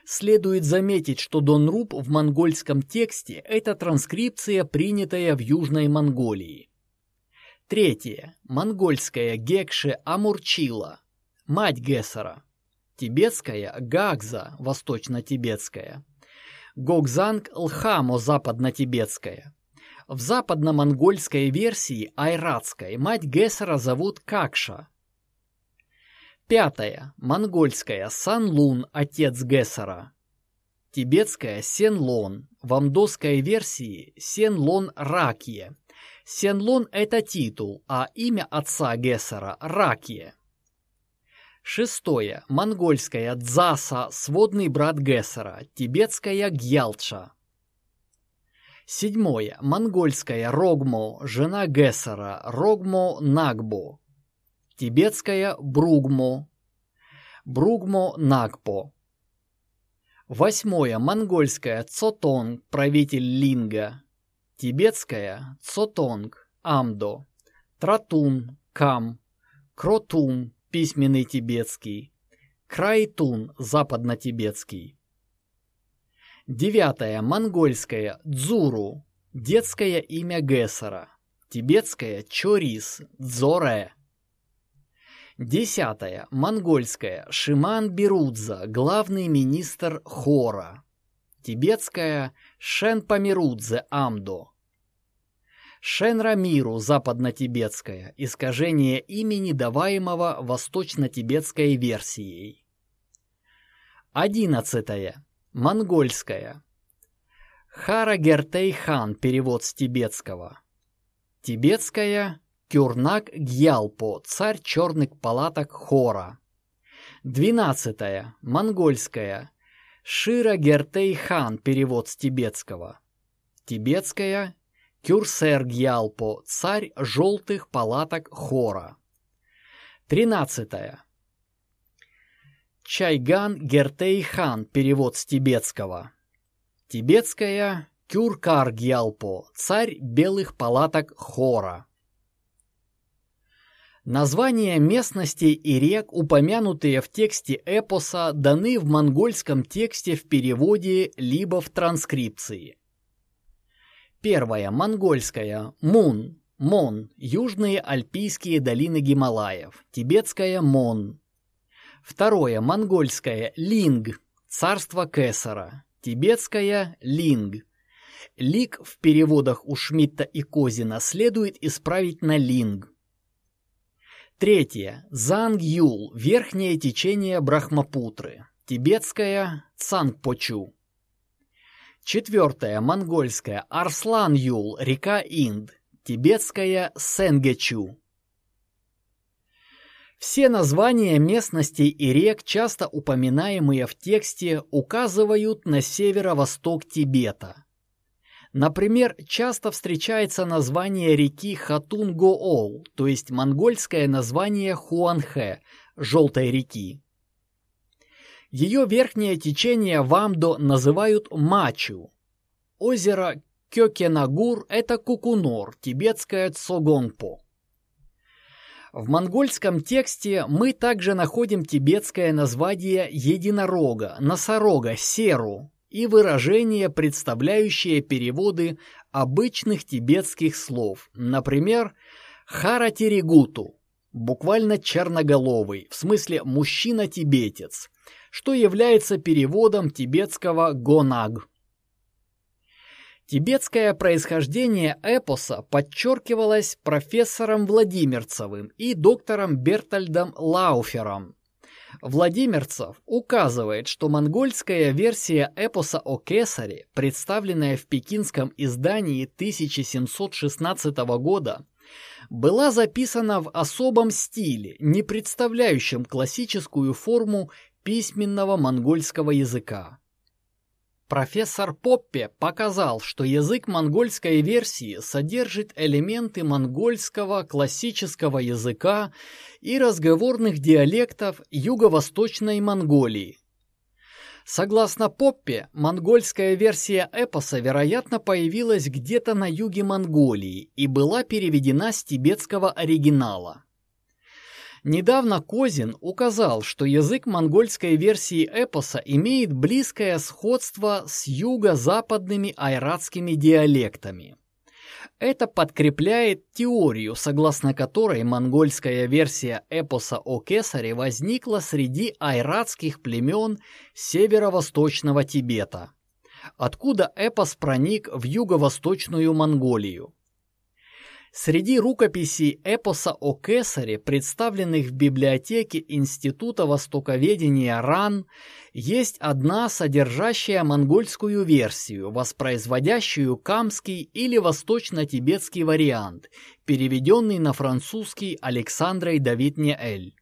[SPEAKER 1] Следует заметить, что Донруб в монгольском тексте – это транскрипция, принятая в Южной Монголии. Третье. Монгольская Гекше Амурчила, мать Гессера. Тибетская Гагза, восточно-тибетская. Гогзанг Лхамо, западно-тибетская. В западно-монгольской версии айратской мать Гессера зовут Какша. Пятая. Монгольская Санлун, отец Гессера. Тибетская Сенлон. В амдосской версии Сенлон Ракье. Сенлон – это титул, а имя отца Гессера – Ракье. Шестое. Монгольская Дзаса, сводный брат Гессера. Тибетская Гьялча. Седьмое. Монгольская Рогмо, жена Гессера, Рогмо Нагбо. Тибетская Бругмо, Бругмо Нагпо. Восьмое. Монгольская Цотонг, правитель Линга. Тибетская Цотонг, Амдо. Тратун, Кам. Кротун, письменный тибетский. Крайтун, западно-тибетский. Девятое. Монгольское. Дзуру. Детское имя Гессера. Тибетская Чорис, Дзоре. Десятое. Монгольская Шиман Берудза, главный министр хора. Тибетская Шен Памирудзе Амдо. Шен Рамиру, западно-тибетская, искажение имени, даваемого восточно-тибетской версией. Одиннадцатое. Монгольская. Хара Гертей хан, перевод с тибетского. Тибетская Кюрнак Гьялпо, царь черных палаток Хора. Двенадцатая. Монгольская. Шира Гертей хан, перевод с тибетского. Тибетская. Кюрсер Гьялпо, царь желтых палаток Хора. Тринадцатая. Чайган Гертей хан, перевод с тибетского. Тибетская Кюркар Гьялпо, царь белых палаток Хора. Названия местностей и рек, упомянутые в тексте эпоса, даны в монгольском тексте в переводе либо в транскрипции. Первая, монгольская, Мун, Мон, южные альпийские долины Гималаев, тибетская Мон. Второе, монгольская, Линг, царство Кесара, тибетская Линг. Лик в переводах у Шмидта и Козина следует исправить на Линг. Третье. Занг-Юл, верхнее течение Брахмапутры. Тибетская Цангпочу. Четвертое. Монгольская Арслан-Юл, река Инд. Тибетская Сенгечу. Все названия местностей и рек, часто упоминаемые в тексте, указывают на северо-восток Тибета. Например, часто встречается название реки Хатун-Гоол, то есть монгольское название Хуанхэ, желтой реки. Ее верхнее течение Вамдо называют Мачу. Озеро Кёкенагур – это Кукунор, тибетское Цогонпо. В монгольском тексте мы также находим тибетское название единорога, носорога, серу, и выражения, представляющие переводы обычных тибетских слов, например, «харатеригуту», буквально «черноголовый», в смысле «мужчина-тибетец», что является переводом тибетского «гонаг». Тибетское происхождение эпоса подчеркивалось профессором Владимирцевым и доктором Бертольдом Лауфером, Владимирцев указывает, что монгольская версия эпоса о Кесаре, представленная в пекинском издании 1716 года, была записана в особом стиле, не представляющем классическую форму письменного монгольского языка. Профессор Поппе показал, что язык монгольской версии содержит элементы монгольского классического языка и разговорных диалектов юго-восточной Монголии. Согласно Поппе, монгольская версия эпоса, вероятно, появилась где-то на юге Монголии и была переведена с тибетского оригинала. Недавно Козин указал, что язык монгольской версии эпоса имеет близкое сходство с юго-западными айратскими диалектами. Это подкрепляет теорию, согласно которой монгольская версия эпоса о Кесаре возникла среди айратских племен северо-восточного Тибета, откуда эпос проник в юго-восточную Монголию. Среди рукописей эпоса о Кесаре, представленных в библиотеке Института Востоковедения РАН, есть одна, содержащая монгольскую версию, воспроизводящую камский или восточно-тибетский вариант, переведенный на французский Александрой Давид-Неэль.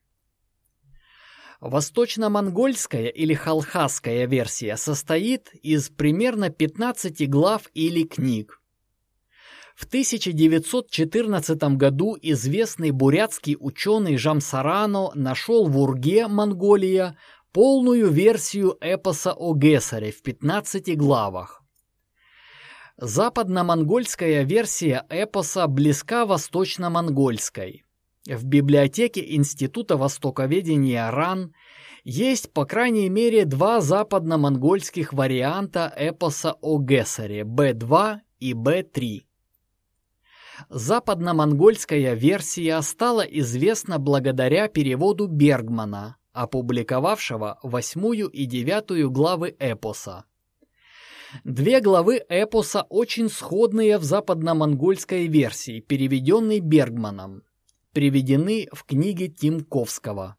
[SPEAKER 1] Восточно-монгольская или халхасская версия состоит из примерно 15 глав или книг, в 1914 году известный бурятский ученый Жамсарано нашел в Урге, Монголия, полную версию эпоса о Гесаре в 15 главах. Западно-монгольская версия эпоса близка восточно-монгольской. В библиотеке Института Востоковедения РАН есть по крайней мере два западно-монгольских варианта эпоса о Гесаре Б2 и Б3. Западно-монгольская версия стала известна благодаря переводу Бергмана, опубликовавшего восьмую и девятую главы эпоса. Две главы эпоса очень сходные в западно-монгольской версии, переведенной Бергманом, приведены в книге Тимковского.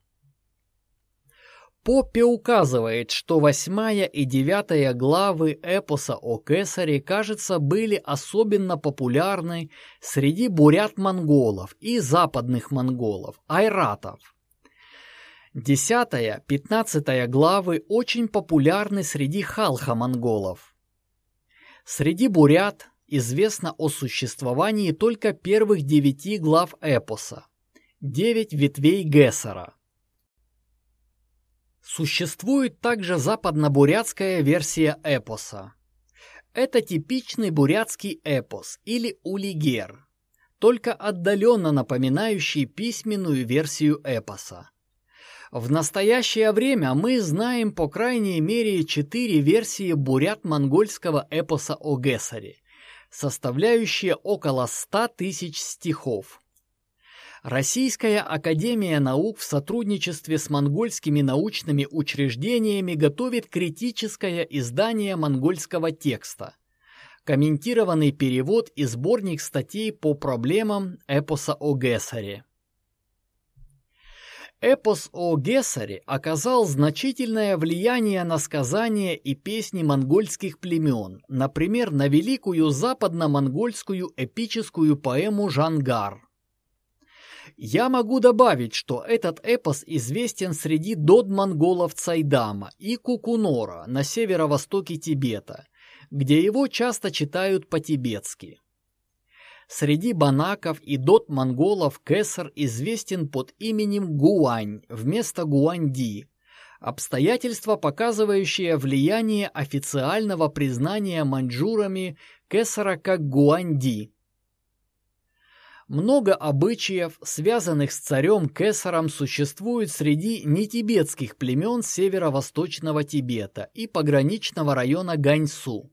[SPEAKER 1] Поппе указывает, что восьмая и девятая главы эпоса о Кесаре, кажется, были особенно популярны среди бурят-монголов и западных монголов, айратов. Десятая, пятнадцатая главы очень популярны среди халха-монголов. Среди бурят известно о существовании только первых девяти глав эпоса, девять ветвей Гессера – Существует также западно-бурятская версия эпоса. Это типичный бурятский эпос или улигер, только отдаленно напоминающий письменную версию эпоса. В настоящее время мы знаем по крайней мере четыре версии бурят-монгольского эпоса о Гессаре, составляющие около ста тысяч стихов. Российская академия наук в сотрудничестве с монгольскими научными учреждениями готовит критическое издание монгольского текста, комментированный перевод и сборник статей по проблемам эпоса о Гессаре. Эпос о Гессаре оказал значительное влияние на сказания и песни монгольских племен, например, на великую западно-монгольскую эпическую поэму «Жангар», я могу добавить, что этот эпос известен среди дод-монголов Цайдама и Кукунора на северо-востоке Тибета, где его часто читают по-тибетски. Среди банаков и дот-монголов Кесар известен под именем Гуань вместо Гуанди, обстоятельство, показывающее влияние официального признания маньчжурами Кесара как Гуанди, много обычаев, связанных с царем Кесаром, существует среди нетибетских племен северо-восточного Тибета и пограничного района Ганьсу.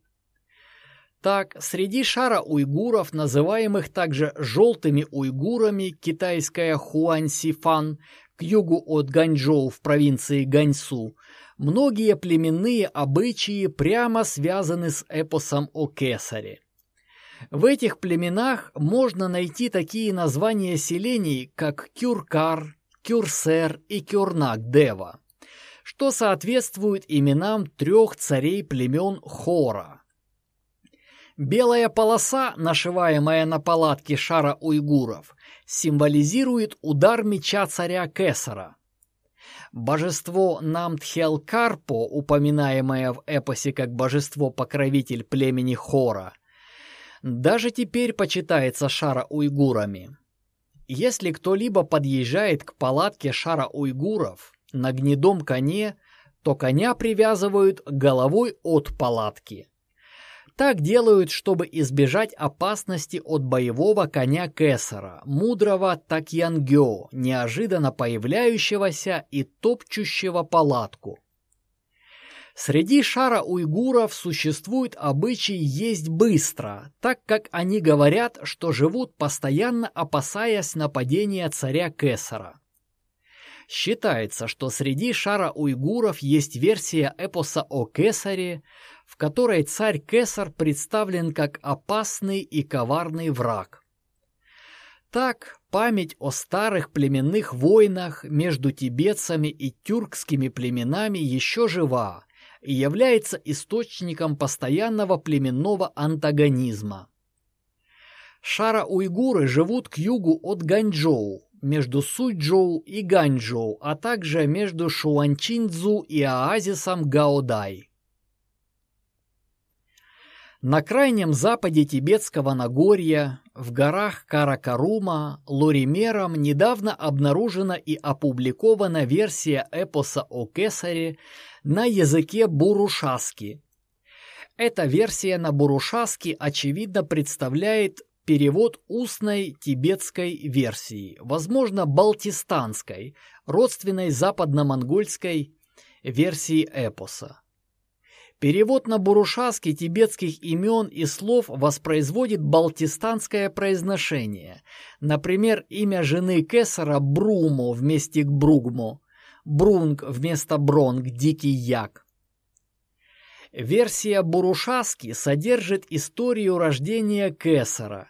[SPEAKER 1] Так, среди шара уйгуров, называемых также «желтыми уйгурами», китайская Хуань-Сифан, к югу от Ганьчжоу в провинции Ганьсу, многие племенные обычаи прямо связаны с эпосом о Кесаре. В этих племенах можно найти такие названия селений, как Кюркар, Кюрсер и Кюрнак-Дева, что соответствует именам трех царей племен Хора. Белая полоса, нашиваемая на палатке шара уйгуров, символизирует удар меча царя Кесара. Божество Намтхелкарпо, упоминаемое в эпосе как божество-покровитель племени Хора, даже теперь почитается шара уйгурами. Если кто-либо подъезжает к палатке шара уйгуров на гнедом коне, то коня привязывают головой от палатки. Так делают, чтобы избежать опасности от боевого коня Кесара, мудрого Такьянгё, неожиданно появляющегося и топчущего палатку. Среди шара уйгуров существует обычай есть быстро, так как они говорят, что живут постоянно опасаясь нападения царя Кесара. Считается, что среди шара уйгуров есть версия эпоса о Кесаре, в которой царь Кесар представлен как опасный и коварный враг. Так, память о старых племенных войнах между тибетцами и тюркскими племенами еще жива, является источником постоянного племенного антагонизма. Шара-уйгуры живут к югу от Ганчжоу, между Суйчжоу и Ганчжоу, а также между Шуанчинцзу и оазисом Гаодай. На крайнем западе Тибетского Нагорья, в горах Каракарума, Лоримером недавно обнаружена и опубликована версия эпоса о Кесаре на языке бурушаски. Эта версия на бурушаски очевидно представляет перевод устной тибетской версии, возможно, балтистанской, родственной западно-монгольской версии эпоса. Перевод на бурушаски тибетских имен и слов воспроизводит балтистанское произношение. Например, имя жены Кесара Брумо вместе к Бругмо, Брунг вместо Бронг, Дикий Як. Версия Бурушаски содержит историю рождения Кесара,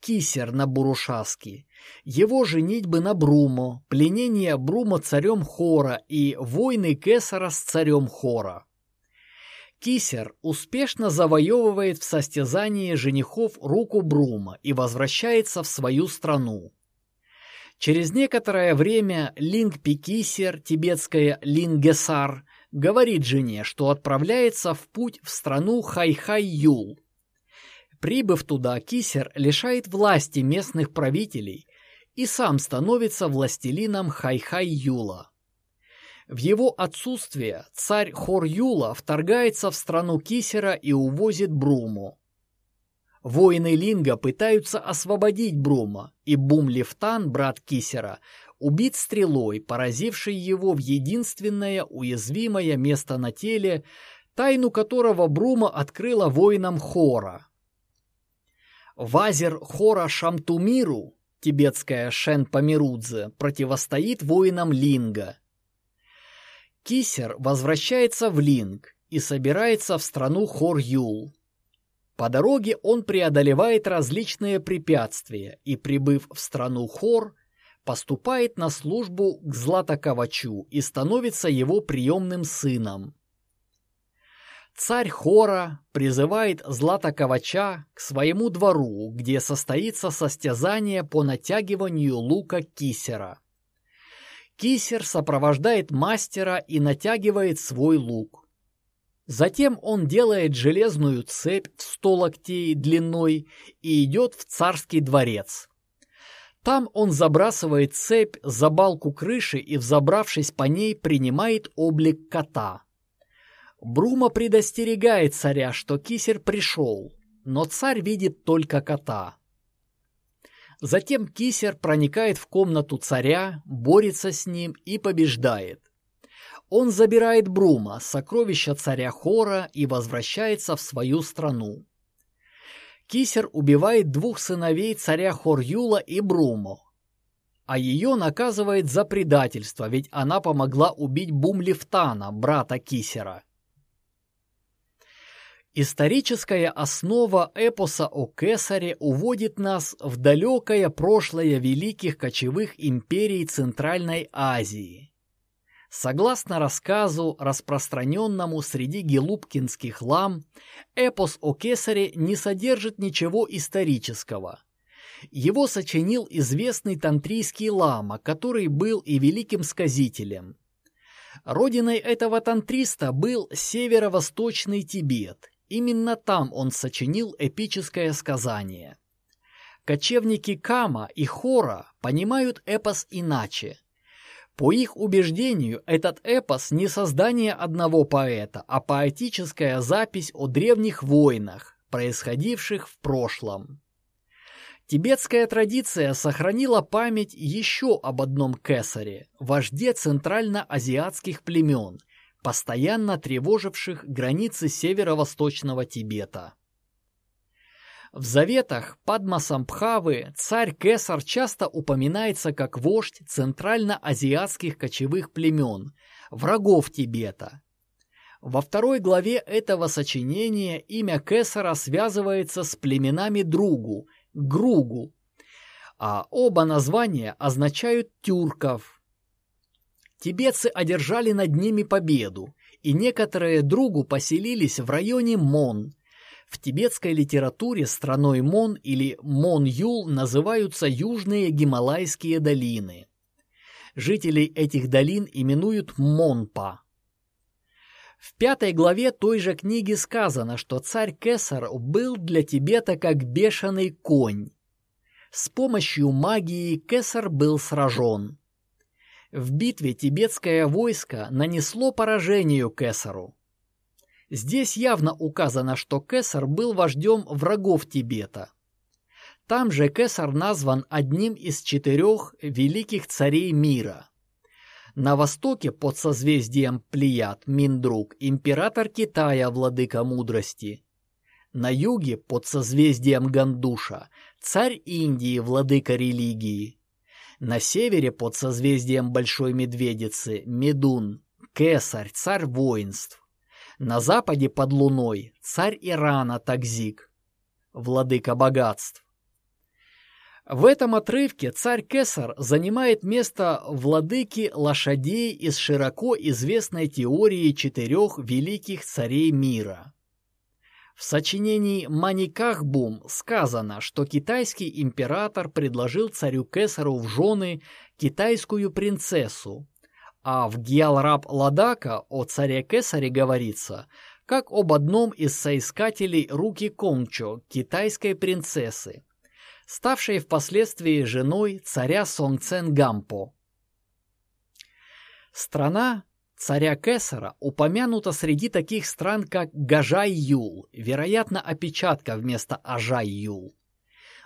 [SPEAKER 1] Кисер на Бурушаски, его женитьбы на Брумо, пленение Брумо царем Хора и войны Кесара с царем Хора. Кисер успешно завоевывает в состязании женихов руку Брума и возвращается в свою страну. Через некоторое время Линг-Пикисер, тибетская Лингесар, говорит жене, что отправляется в путь в страну Хайхай-Юл. Прибыв туда, Кисер лишает власти местных правителей и сам становится властелином Хайхай-Юла. В его отсутствие царь Хор-Юла вторгается в страну Кисера и увозит Бруму. Воины Линга пытаются освободить Брума, и Бум-Лифтан, брат Кисера, убит стрелой, поразившей его в единственное уязвимое место на теле, тайну которого Брума открыла воинам Хора. Вазер Хора Шамтумиру, тибетская Шен Памирудзе, противостоит воинам Линга – Кисер возвращается в Линг и собирается в страну Хор-Юл. По дороге он преодолевает различные препятствия и, прибыв в страну Хор, поступает на службу к Златоковачу и становится его приемным сыном. Царь Хора призывает Златоковача к своему двору, где состоится состязание по натягиванию лука кисера. Кисер сопровождает мастера и натягивает свой лук. Затем он делает железную цепь в сто локтей длиной и идет в царский дворец. Там он забрасывает цепь за балку крыши и, взобравшись по ней, принимает облик кота. Брума предостерегает царя, что кисер пришел, но царь видит только кота. Затем Кисер проникает в комнату царя, борется с ним и побеждает. Он забирает Брума, сокровища царя Хора, и возвращается в свою страну. Кисер убивает двух сыновей царя Хорюла и Бруму, а ее наказывает за предательство, ведь она помогла убить Бумлифтана, брата Кисера. Историческая основа эпоса о Кесаре уводит нас в далекое прошлое великих кочевых империй Центральной Азии. Согласно рассказу, распространенному среди гелубкинских лам, эпос о Кесаре не содержит ничего исторического. Его сочинил известный тантрийский лама, который был и великим сказителем. Родиной этого тантриста был северо-восточный Тибет, Именно там он сочинил эпическое сказание. Кочевники Кама и Хора понимают эпос иначе. По их убеждению, этот эпос не создание одного поэта, а поэтическая запись о древних войнах, происходивших в прошлом. Тибетская традиция сохранила память еще об одном кесаре, вожде центральноазиатских племен – постоянно тревоживших границы северо-восточного Тибета. В заветах Падмасамбхавы царь Кесар часто упоминается как вождь центрально-азиатских кочевых племен, врагов Тибета. Во второй главе этого сочинения имя Кесара связывается с племенами Другу, Гругу, а оба названия означают тюрков, Тибетцы одержали над ними победу, и некоторые другу поселились в районе Мон. В тибетской литературе страной Мон или Мон-Юл называются южные Гималайские долины. Жителей этих долин именуют Монпа. В пятой главе той же книги сказано, что царь Кесар был для Тибета как бешеный конь. С помощью магии Кесар был сражен. В битве тибетское войско нанесло поражению Кесару. Здесь явно указано, что Кесар был вождем врагов Тибета. Там же Кесар назван одним из четырех великих царей мира. На востоке под созвездием Плеяд Миндруг император Китая владыка мудрости. На юге под созвездием Гандуша царь Индии владыка религии. На севере под созвездием Большой Медведицы Медун, Кесарь, царь воинств. На западе под луной царь Ирана Такзик, владыка богатств. В этом отрывке царь Кесар занимает место владыки лошадей из широко известной теории четырех великих царей мира. В сочинении «Маникахбум» сказано, что китайский император предложил царю Кесару в жены китайскую принцессу, а в Гьялраб Ладака о царе Кесаре говорится, как об одном из соискателей руки Кончо, китайской принцессы, ставшей впоследствии женой царя Сонгцен Гампо. Страна царя Кесара упомянута среди таких стран, как Гажай-Юл, вероятно, опечатка вместо Ажай-Юл,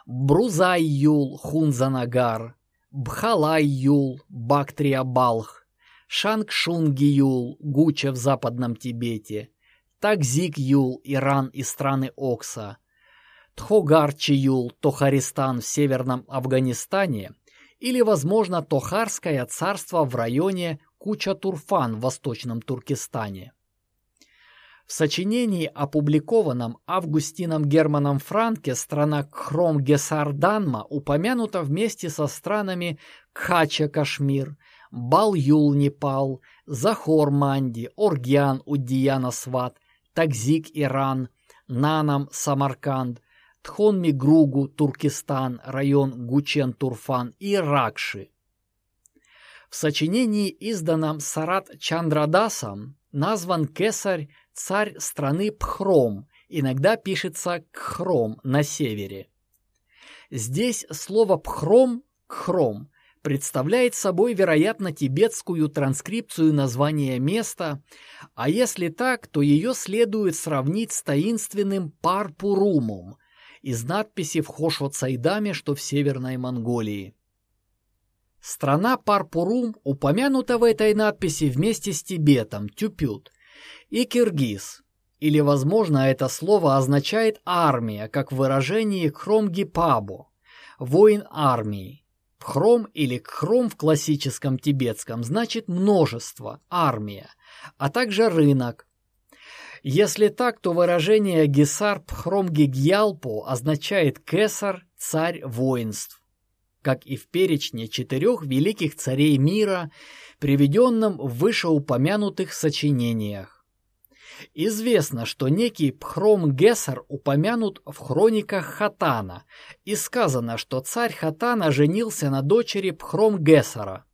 [SPEAKER 1] Брузай-Юл, Хунзанагар, Бхалай-Юл, Бактрия-Балх, Шангшунги-Юл, Гуча в Западном Тибете, Такзик-Юл, Иран и страны Окса, Тхогарчи-Юл, Тохаристан в Северном Афганистане или, возможно, Тохарское царство в районе Куча-Турфан в Восточном Туркестане. В сочинении, опубликованном Августином Германом Франке, страна Кхром-Гесарданма упомянута вместе со странами Кхача-Кашмир, Бал-Юл Непал, Захор Манди, Оргьян Уддияна Сват, Такзик Иран, Нанам Самарканд, Тхонми-Гругу Туркестан, район Гучен-Турфан и Ракши. В сочинении, изданном Сарат Чандрадасом, назван кесарь царь страны Пхром, иногда пишется Кхром на севере. Здесь слово Пхром, Кхром, представляет собой, вероятно, тибетскую транскрипцию названия места, а если так, то ее следует сравнить с таинственным Парпурумом из надписи в Хошвацайдаме, что в Северной Монголии. Страна Парпурум упомянута в этой надписи вместе с Тибетом, Тюпют, и Киргиз, или, возможно, это слово означает «армия», как в выражении «хромгипабо», «воин армии», Хром или кхром в классическом тибетском значит множество, армия, а также рынок. Если так, то выражение Гесар Пхром Гигьялпо означает кесар, царь воинств, как и в перечне четырех великих царей мира, приведенном в вышеупомянутых сочинениях. Известно, что некий Пхром Гессер упомянут в хрониках Хатана, и сказано, что царь Хатана женился на дочери Пхром Гессера.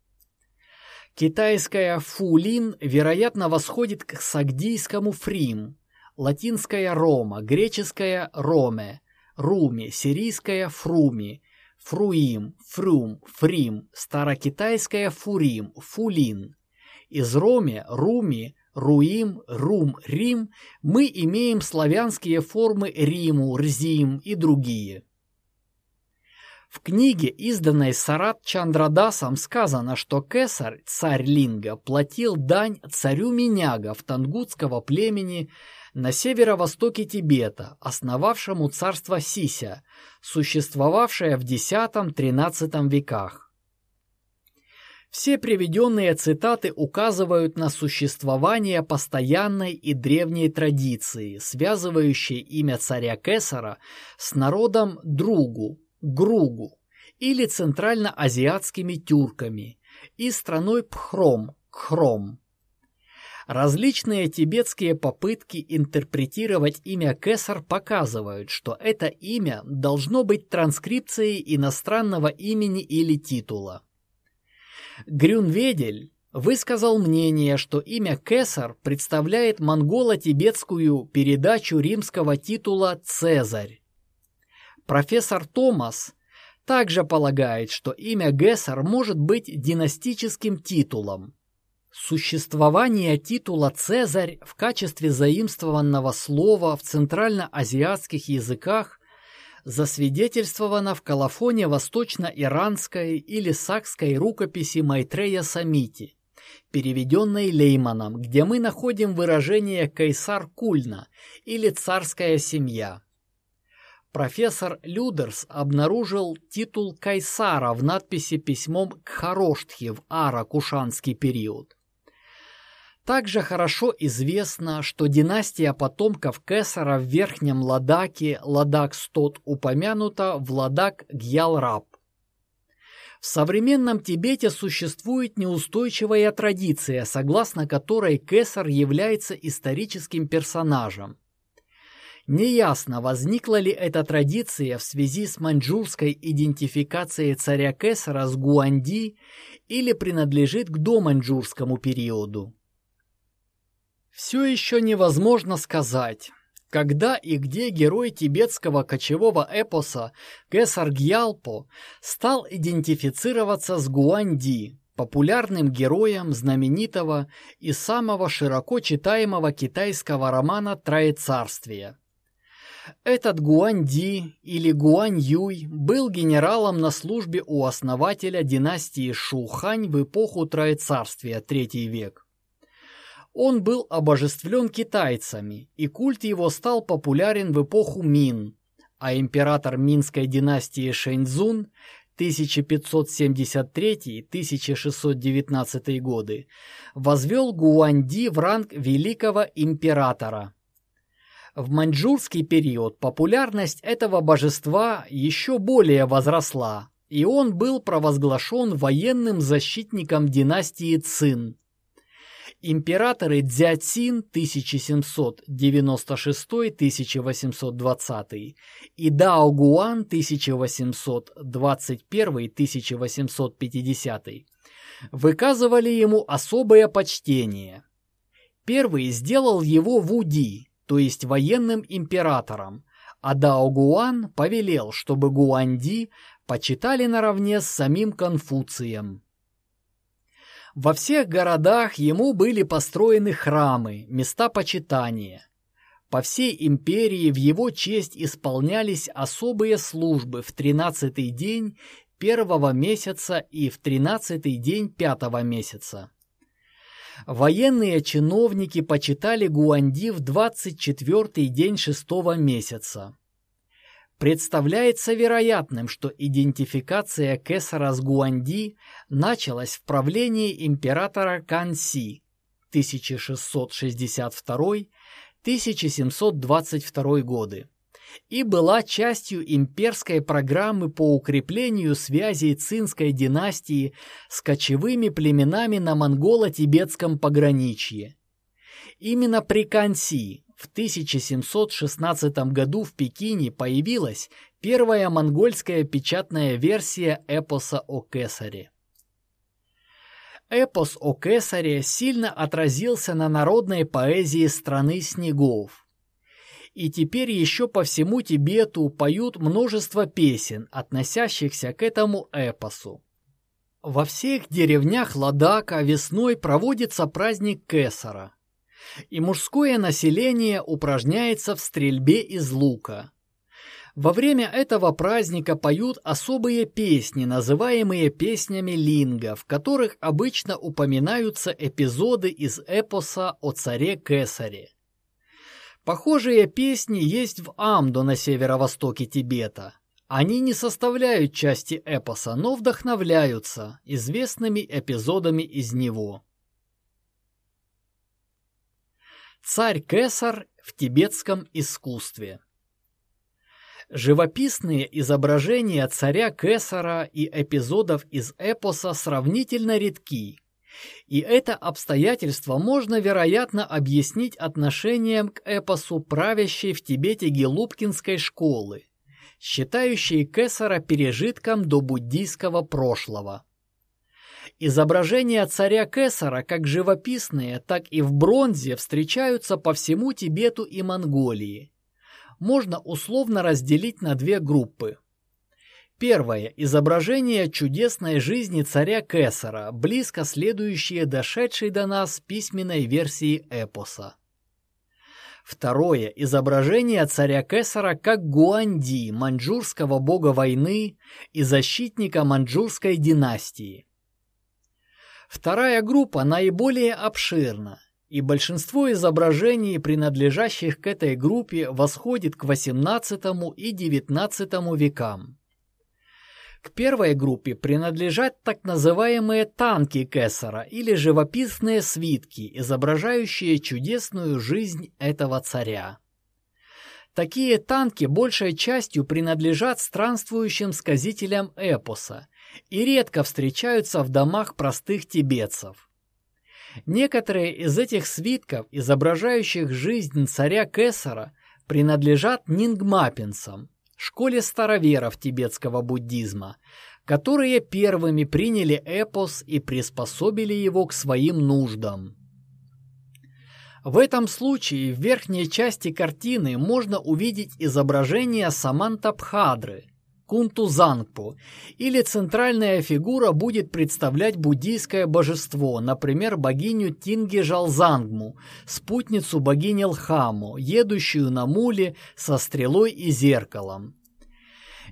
[SPEAKER 1] Китайская Фулин, вероятно, восходит к сагдийскому Фрим, латинская Рома, греческая Роме, Руми, сирийская Фруми, Фруим, Фрум, Фрим, старокитайская Фурим, Фулин. Из Роме, Руми, Руим, Рум, Рим мы имеем славянские формы Риму, Рзим и другие. В книге, изданной Сарат Чандрадасом, сказано, что Кесарь, царь Линга, платил дань царю Миняга в тангутского племени на северо-востоке Тибета, основавшему царство Сися, существовавшее в X-XIII веках. Все приведенные цитаты указывают на существование постоянной и древней традиции, связывающей имя царя Кесара с народом Другу, Гругу или центральноазиатскими тюрками и страной Пхром, Кхром. Различные тибетские попытки интерпретировать имя Кесар показывают, что это имя должно быть транскрипцией иностранного имени или титула. Грюнведель высказал мнение, что имя Кесар представляет монголо-тибетскую передачу римского титула «Цезарь». Профессор Томас также полагает, что имя Гессер может быть династическим титулом. Существование титула «Цезарь» в качестве заимствованного слова в центральноазиатских языках засвидетельствовано в колофоне восточно-иранской или сакской рукописи Майтрея Самити, переведенной Лейманом, где мы находим выражение «кайсар Кульна» или «царская семья». Профессор Людерс обнаружил титул Кайсара в надписи письмом к Хароштхе в Ара-Кушанский период. Также хорошо известно, что династия потомков Кесара в Верхнем Ладаке, Ладак-Стот, упомянута в Ладак-Гьялраб. В современном Тибете существует неустойчивая традиция, согласно которой Кесар является историческим персонажем. Неясно, возникла ли эта традиция в связи с маньчжурской идентификацией царя Кесара с Гуанди или принадлежит к доманьчжурскому периоду. Все еще невозможно сказать, когда и где герой тибетского кочевого эпоса Кесар Гьялпо стал идентифицироваться с Гуанди, популярным героем знаменитого и самого широко читаемого китайского романа «Троецарствие». Этот Гуанди или Гуань Юй был генералом на службе у основателя династии Шухань в эпоху Троецарствия, третий век. Он был обожествлен китайцами, и культ его стал популярен в эпоху Мин, а император Минской династии Шэньцзун 1573-1619 годы возвел Гуанди в ранг великого императора. В маньчжурский период популярность этого божества еще более возросла, и он был провозглашен военным защитником династии Цин. Императоры Дзяцин 1796-1820 и Дао Гуан 1821-1850 выказывали ему особое почтение. Первый сделал его Вуди, то есть военным императором, а Дао Гуан повелел, чтобы Гуанди почитали наравне с самим Конфуцием. Во всех городах ему были построены храмы, места почитания. По всей империи в его честь исполнялись особые службы в тринадцатый день первого месяца и в тринадцатый день пятого месяца. Военные чиновники почитали Гуанди в двадцать четвертый день шестого месяца. Представляется вероятным, что идентификация Кесара с Гуанди началась в правлении императора Канси 1662-1722 годы и была частью имперской программы по укреплению связей цинской династии с кочевыми племенами на монголо-тибетском пограничье. Именно при Канси в 1716 году в Пекине появилась первая монгольская печатная версия эпоса о Кесаре. Эпос о Кесаре сильно отразился на народной поэзии страны снегов. И теперь еще по всему Тибету поют множество песен, относящихся к этому эпосу. Во всех деревнях Ладака весной проводится праздник Кесара – и мужское население упражняется в стрельбе из лука. Во время этого праздника поют особые песни, называемые песнями линга, в которых обычно упоминаются эпизоды из эпоса о царе Кесаре. Похожие песни есть в Амдо на северо-востоке Тибета. Они не составляют части эпоса, но вдохновляются известными эпизодами из него. Царь Кесар в тибетском искусстве. Живописные изображения царя Кесара и эпизодов из эпоса сравнительно редки, и это обстоятельство можно, вероятно, объяснить отношением к эпосу правящей в Тибете Гелубкинской школы, считающей Кесара пережитком до буддийского прошлого. Изображения царя Кесара, как живописные, так и в бронзе, встречаются по всему Тибету и Монголии. Можно условно разделить на две группы. Первое – изображение чудесной жизни царя Кесара, близко следующее дошедшей до нас письменной версии эпоса. Второе – изображение царя Кесара как Гуанди, маньчжурского бога войны и защитника маньчжурской династии – Вторая группа наиболее обширна, и большинство изображений, принадлежащих к этой группе, восходит к XVIII и XIX векам. К первой группе принадлежат так называемые танки Кессера или живописные свитки, изображающие чудесную жизнь этого царя. Такие танки большей частью принадлежат странствующим сказителям эпоса и редко встречаются в домах простых тибетцев. Некоторые из этих свитков, изображающих жизнь царя Кесара, принадлежат нингмапинцам, школе староверов тибетского буддизма, которые первыми приняли эпос и приспособили его к своим нуждам. В этом случае в верхней части картины можно увидеть изображение Самантабхадры, Кунтузангпу, или центральная фигура будет представлять буддийское божество, например, богиню Тинги-Жалзангму, спутницу богини Лхаму, едущую на муле со стрелой и зеркалом.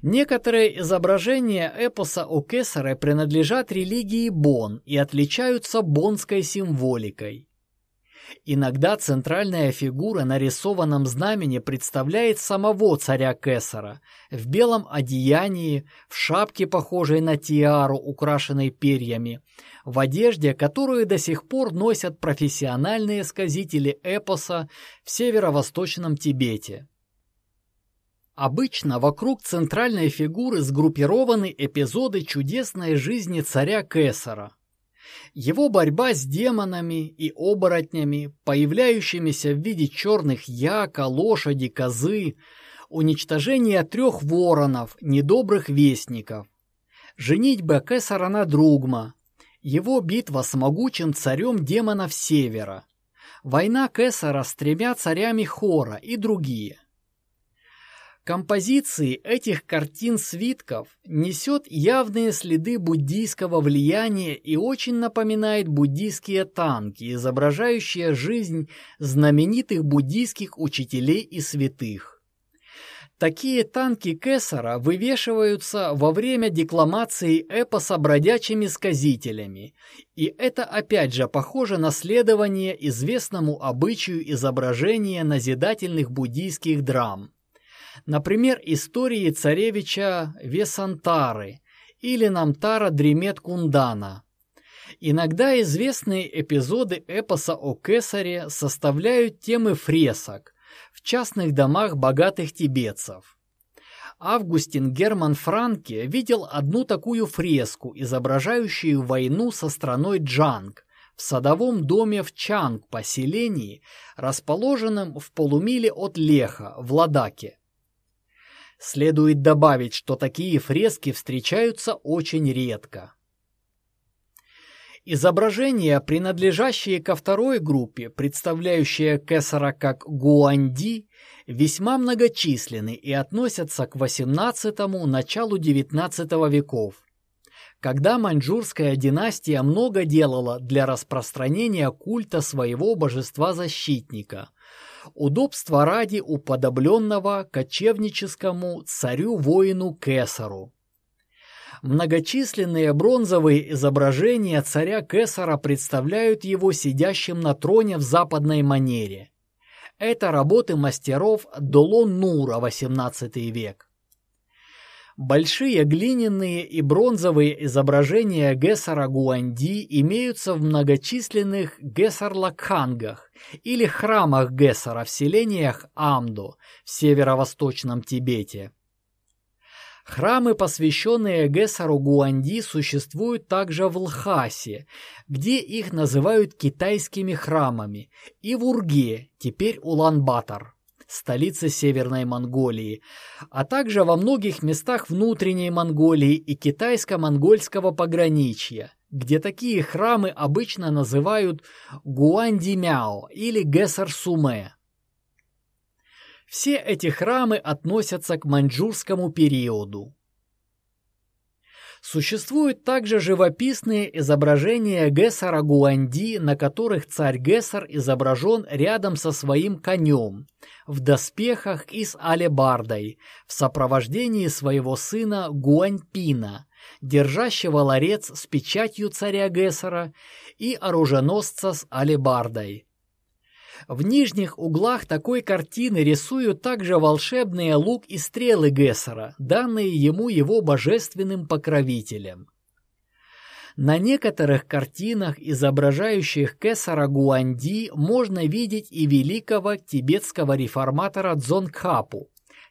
[SPEAKER 1] Некоторые изображения эпоса о Кесаре принадлежат религии Бон и отличаются бонской символикой. Иногда центральная фигура на рисованном знамени представляет самого царя Кесара. В белом одеянии, в шапке, похожей на тиару, украшенной перьями, в одежде, которую до сих пор носят профессиональные сказители эпоса в северо-восточном Тибете. Обычно вокруг центральной фигуры сгруппированы эпизоды чудесной жизни царя Кесара – его борьба с демонами и оборотнями, появляющимися в виде черных яка, лошади, козы, уничтожение трех воронов, недобрых вестников, женитьба Кесара на Другма, его битва с могучим царем демонов Севера, война Кесара с тремя царями Хора и другие – Композиции этих картин-свитков несет явные следы буддийского влияния и очень напоминает буддийские танки, изображающие жизнь знаменитых буддийских учителей и святых. Такие танки Кесара вывешиваются во время декламации эпоса бродячими сказителями, и это опять же похоже на следование известному обычаю изображения назидательных буддийских драм. Например, истории царевича Весантары или Намтара Дремет Кундана. Иногда известные эпизоды эпоса о Кесаре составляют темы фресок в частных домах богатых тибетцев. Августин Герман Франке видел одну такую фреску, изображающую войну со страной Джанг, в садовом доме в Чанг поселении, расположенном в полумиле от Леха, в Ладаке. Следует добавить, что такие фрески встречаются очень редко. Изображения, принадлежащие ко второй группе, представляющие Кесара как Гуанди, весьма многочисленны и относятся к XVIII – началу XIX веков, когда маньчжурская династия много делала для распространения культа своего божества-защитника – удобства ради уподобленного кочевническому царю-воину Кесару. Многочисленные бронзовые изображения царя Кесара представляют его сидящим на троне в западной манере. Это работы мастеров Долон Нура XVIII век. Большие глиняные и бронзовые изображения Гессара Гуанди имеются в многочисленных Гессарлакхангах или храмах Гессара в селениях Амдо в северо-восточном Тибете. Храмы, посвященные Гессару Гуанди, существуют также в Лхасе, где их называют китайскими храмами, и в Урге, теперь Улан-Батор столицы Северной Монголии, а также во многих местах внутренней Монголии и китайско-монгольского пограничья, где такие храмы обычно называют Гуандимяо или Гесар-Суме. Все эти храмы относятся к маньчжурскому периоду. Существуют также живописные изображения Гессера Гуанди, на которых царь Гессер изображен рядом со своим конем, в доспехах и с алебардой, в сопровождении своего сына Гуаньпина, держащего ларец с печатью царя Гессера и оруженосца с алебардой. В нижних углах такой картины рисуют также волшебные лук и стрелы Гессера, данные ему его божественным покровителем. На некоторых картинах, изображающих Кесара Гуанди, можно видеть и великого тибетского реформатора Дзонгхапу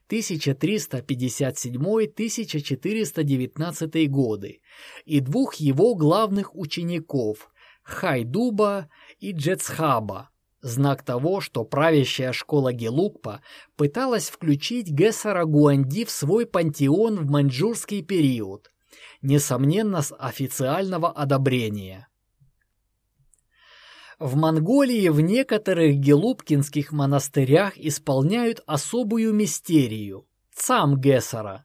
[SPEAKER 1] 1357-1419 годы и двух его главных учеников Хайдуба и Джецхаба Знак того, что правящая школа Гелукпа пыталась включить Гессера Гуанди в свой пантеон в маньчжурский период, несомненно, с официального одобрения. В Монголии в некоторых гелупкинских монастырях исполняют особую мистерию – цам Гессера.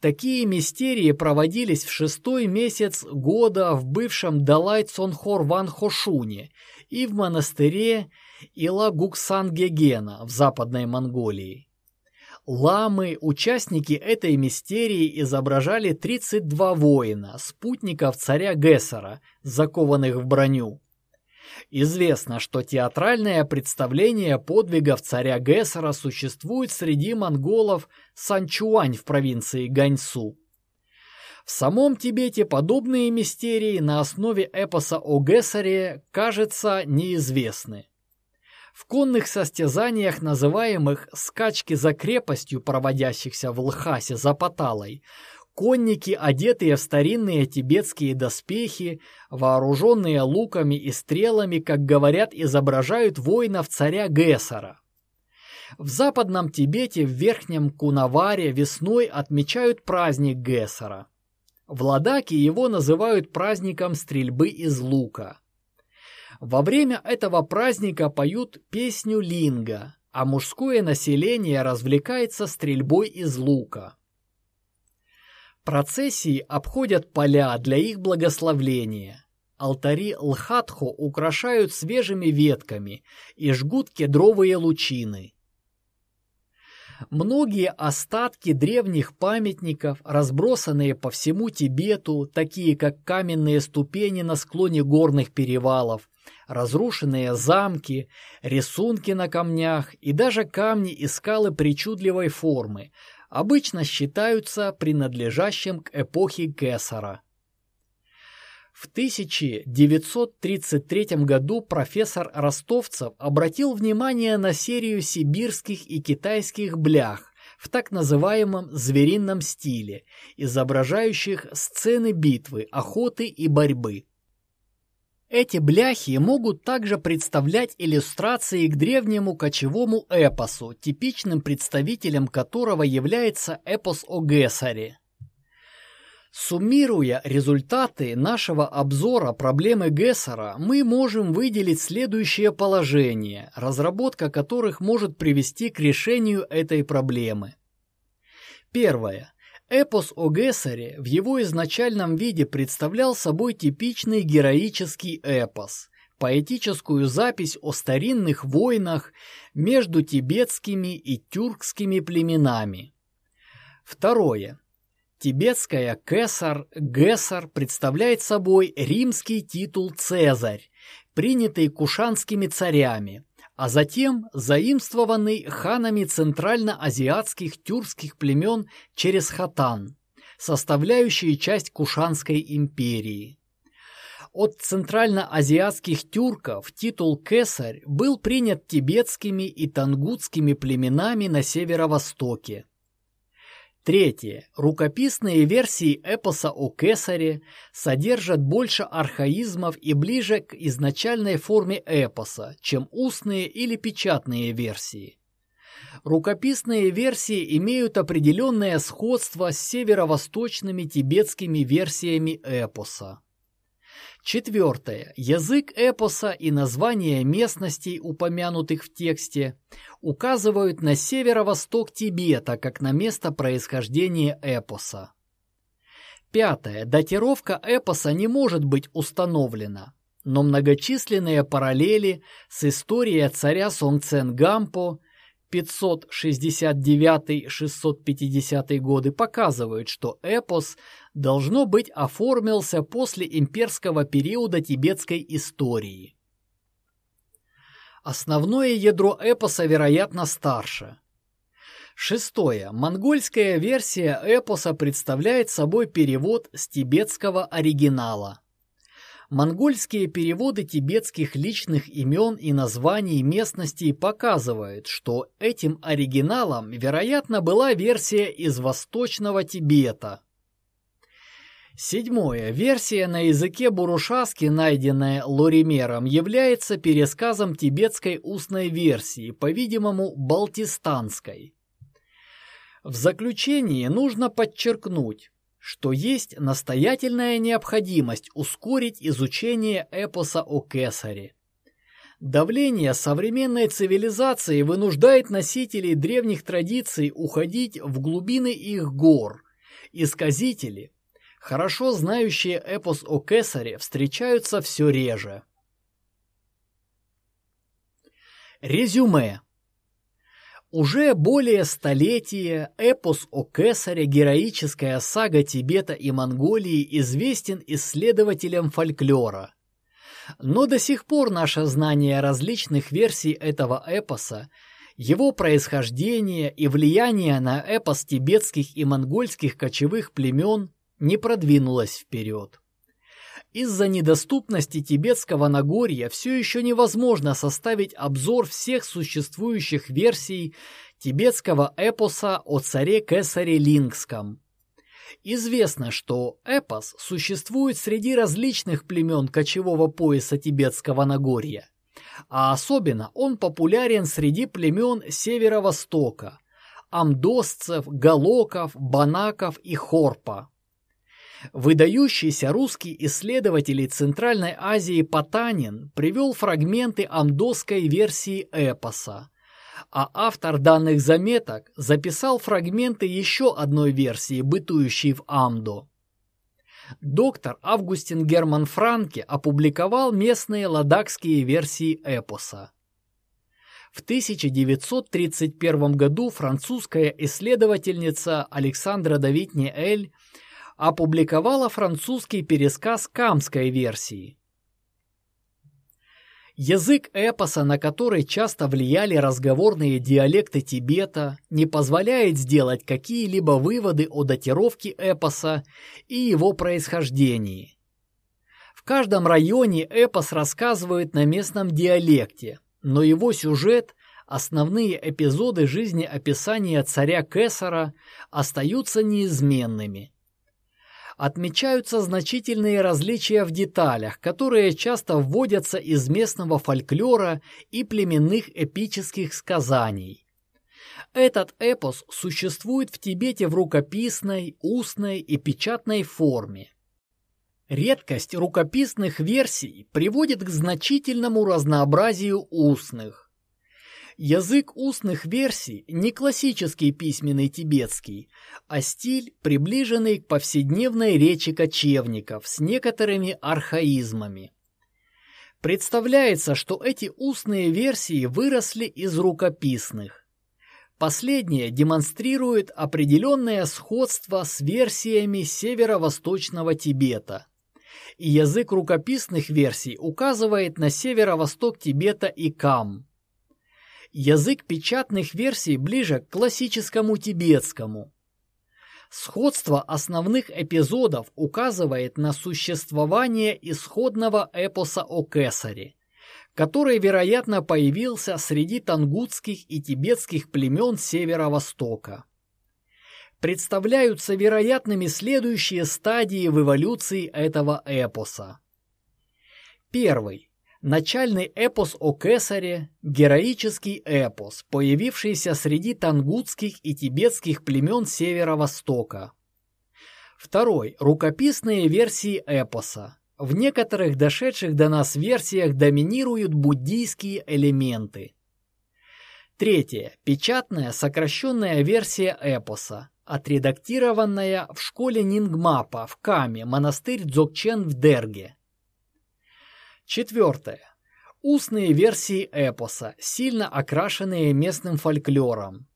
[SPEAKER 1] Такие мистерии проводились в шестой месяц года в бывшем Далай Цонхор Ван Хошуне – и в монастыре Илагуксангегена в Западной Монголии. Ламы, участники этой мистерии, изображали 32 воина, спутников царя Гессера, закованных в броню. Известно, что театральное представление подвигов царя Гессера существует среди монголов Санчуань в провинции Ганьсу. В самом Тибете подобные мистерии на основе эпоса о Гессере, кажется, неизвестны. В конных состязаниях, называемых «скачки за крепостью», проводящихся в Лхасе за Паталой, конники, одетые в старинные тибетские доспехи, вооруженные луками и стрелами, как говорят, изображают воинов царя Гессера. В западном Тибете в Верхнем Кунаваре весной отмечают праздник Гессера. В Ладаке его называют праздником стрельбы из лука. Во время этого праздника поют песню линга, а мужское население развлекается стрельбой из лука. Процессии обходят поля для их благословления. Алтари Лхатхо украшают свежими ветками и жгут кедровые лучины. Многие остатки древних памятников, разбросанные по всему Тибету, такие как каменные ступени на склоне горных перевалов, разрушенные замки, рисунки на камнях и даже камни и скалы причудливой формы, обычно считаются принадлежащим к эпохе Кесара. В 1933 году профессор Ростовцев обратил внимание на серию сибирских и китайских блях в так называемом зверином стиле, изображающих сцены битвы, охоты и борьбы. Эти бляхи могут также представлять иллюстрации к древнему кочевому эпосу, типичным представителем которого является эпос о Гессаре. Суммируя результаты нашего обзора проблемы Гессера, мы можем выделить следующее положение, разработка которых может привести к решению этой проблемы. Первое. Эпос о Гессере в его изначальном виде представлял собой типичный героический эпос, поэтическую запись о старинных войнах между тибетскими и тюркскими племенами. Второе. Тибетская кесар Гессар представляет собой римский титул Цезарь, принятый кушанскими царями, а затем заимствованный ханами центральноазиатских тюркских племен через Хатан, составляющие часть Кушанской империи. От центральноазиатских тюрков титул кесарь был принят тибетскими и тангутскими племенами на северо-востоке. Третье. Рукописные версии эпоса о Кесаре содержат больше архаизмов и ближе к изначальной форме эпоса, чем устные или печатные версии. Рукописные версии имеют определенное сходство с северо-восточными тибетскими версиями эпоса. Четвертое. Язык эпоса и названия местностей, упомянутых в тексте, указывают на северо-восток Тибета как на место происхождения эпоса. Пятое. Датировка эпоса не может быть установлена, но многочисленные параллели с историей царя Сонгцен Гампо 569-650 годы показывают, что эпос должно быть оформился после имперского периода тибетской истории. Основное ядро эпоса, вероятно, старше. Шестое. Монгольская версия эпоса представляет собой перевод с тибетского оригинала. Монгольские переводы тибетских личных имен и названий местностей показывают, что этим оригиналом, вероятно, была версия из Восточного Тибета. Седьмое. Версия на языке бурушаски, найденная Лоримером, является пересказом тибетской устной версии, по-видимому, балтистанской. В заключение нужно подчеркнуть, что есть настоятельная необходимость ускорить изучение эпоса о Кесаре. Давление современной цивилизации вынуждает носителей древних традиций уходить в глубины их гор. Исказители, хорошо знающие эпос о Кесаре, встречаются все реже. Резюме уже более столетия эпос о Кесаре, героическая сага Тибета и Монголии известен исследователям фольклора. Но до сих пор наше знание различных версий этого эпоса, его происхождения и влияния на эпос тибетских и монгольских кочевых племен не продвинулось вперед. Из-за недоступности тибетского Нагорья все еще невозможно составить обзор всех существующих версий тибетского эпоса о царе Кесаре Лингском. Известно, что эпос существует среди различных племен кочевого пояса тибетского Нагорья, а особенно он популярен среди племен Северо-Востока – амдосцев, галоков, банаков и хорпа. Выдающийся русский исследователь Центральной Азии Потанин привел фрагменты амдосской версии эпоса, а автор данных заметок записал фрагменты еще одной версии, бытующей в Амдо. Доктор Августин Герман Франке опубликовал местные ладакские версии эпоса. В 1931 году французская исследовательница Александра Давитне-Эль опубликовала французский пересказ камской версии. Язык эпоса, на который часто влияли разговорные диалекты Тибета, не позволяет сделать какие-либо выводы о датировке эпоса и его происхождении. В каждом районе эпос рассказывает на местном диалекте, но его сюжет, основные эпизоды жизни описания царя Кесара остаются неизменными – отмечаются значительные различия в деталях, которые часто вводятся из местного фольклора и племенных эпических сказаний. Этот эпос существует в Тибете в рукописной, устной и печатной форме. Редкость рукописных версий приводит к значительному разнообразию устных. Язык устных версий не классический письменный тибетский, а стиль, приближенный к повседневной речи кочевников с некоторыми архаизмами. Представляется, что эти устные версии выросли из рукописных. Последнее демонстрирует определенное сходство с версиями северо-восточного Тибета. И язык рукописных версий указывает на северо-восток Тибета и Кам. Язык печатных версий ближе к классическому тибетскому. Сходство основных эпизодов указывает на существование исходного эпоса о Кесаре, который, вероятно, появился среди тангутских и тибетских племен Северо-Востока. Представляются вероятными следующие стадии в эволюции этого эпоса. Первый Начальный эпос о Кесаре – героический эпос, появившийся среди тангутских и тибетских племен Северо-Востока. Второй – рукописные версии эпоса. В некоторых дошедших до нас версиях доминируют буддийские элементы. Третье – печатная сокращенная версия эпоса. отредактированная в школе Нингмапа в Каме, монастырь Дзогчен в Дерге. Четвертое. Устные версии эпоса, сильно окрашенные местным фольклором.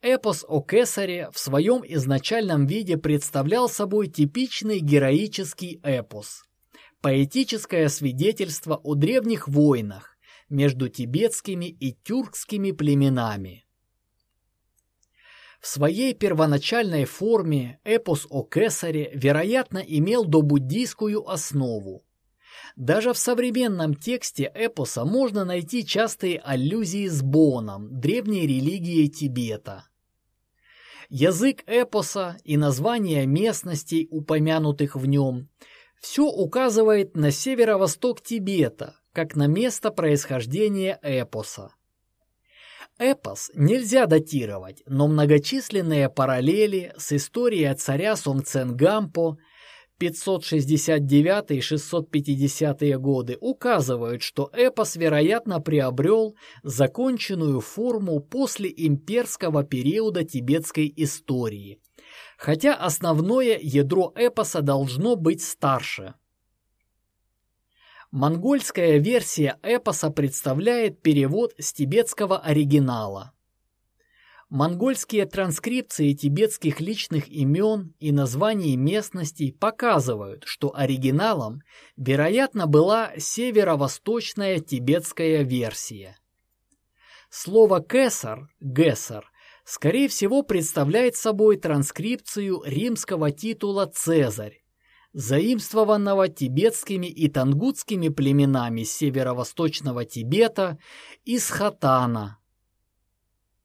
[SPEAKER 1] Эпос о Кесаре в своем изначальном виде представлял собой типичный героический эпос. Поэтическое свидетельство о древних войнах между тибетскими и тюркскими племенами. В своей первоначальной форме эпос о Кесаре, вероятно, имел добуддийскую основу. Даже в современном тексте эпоса можно найти частые аллюзии с Боном, древней религией Тибета. Язык эпоса и названия местностей, упомянутых в нем, все указывает на северо-восток Тибета, как на место происхождения эпоса. Эпос нельзя датировать, но многочисленные параллели с историей царя Сомценгампо 569-650 годы указывают, что эпос, вероятно, приобрел законченную форму после имперского периода тибетской истории, хотя основное ядро эпоса должно быть старше. Монгольская версия эпоса представляет перевод с тибетского оригинала. Монгольские транскрипции тибетских личных имен и названий местностей показывают, что оригиналом, вероятно, была северо-восточная тибетская версия. Слово «кесар» – «гесар» скорее всего представляет собой транскрипцию римского титула «Цезарь», заимствованного тибетскими и тангутскими племенами северо-восточного Тибета из Хатана –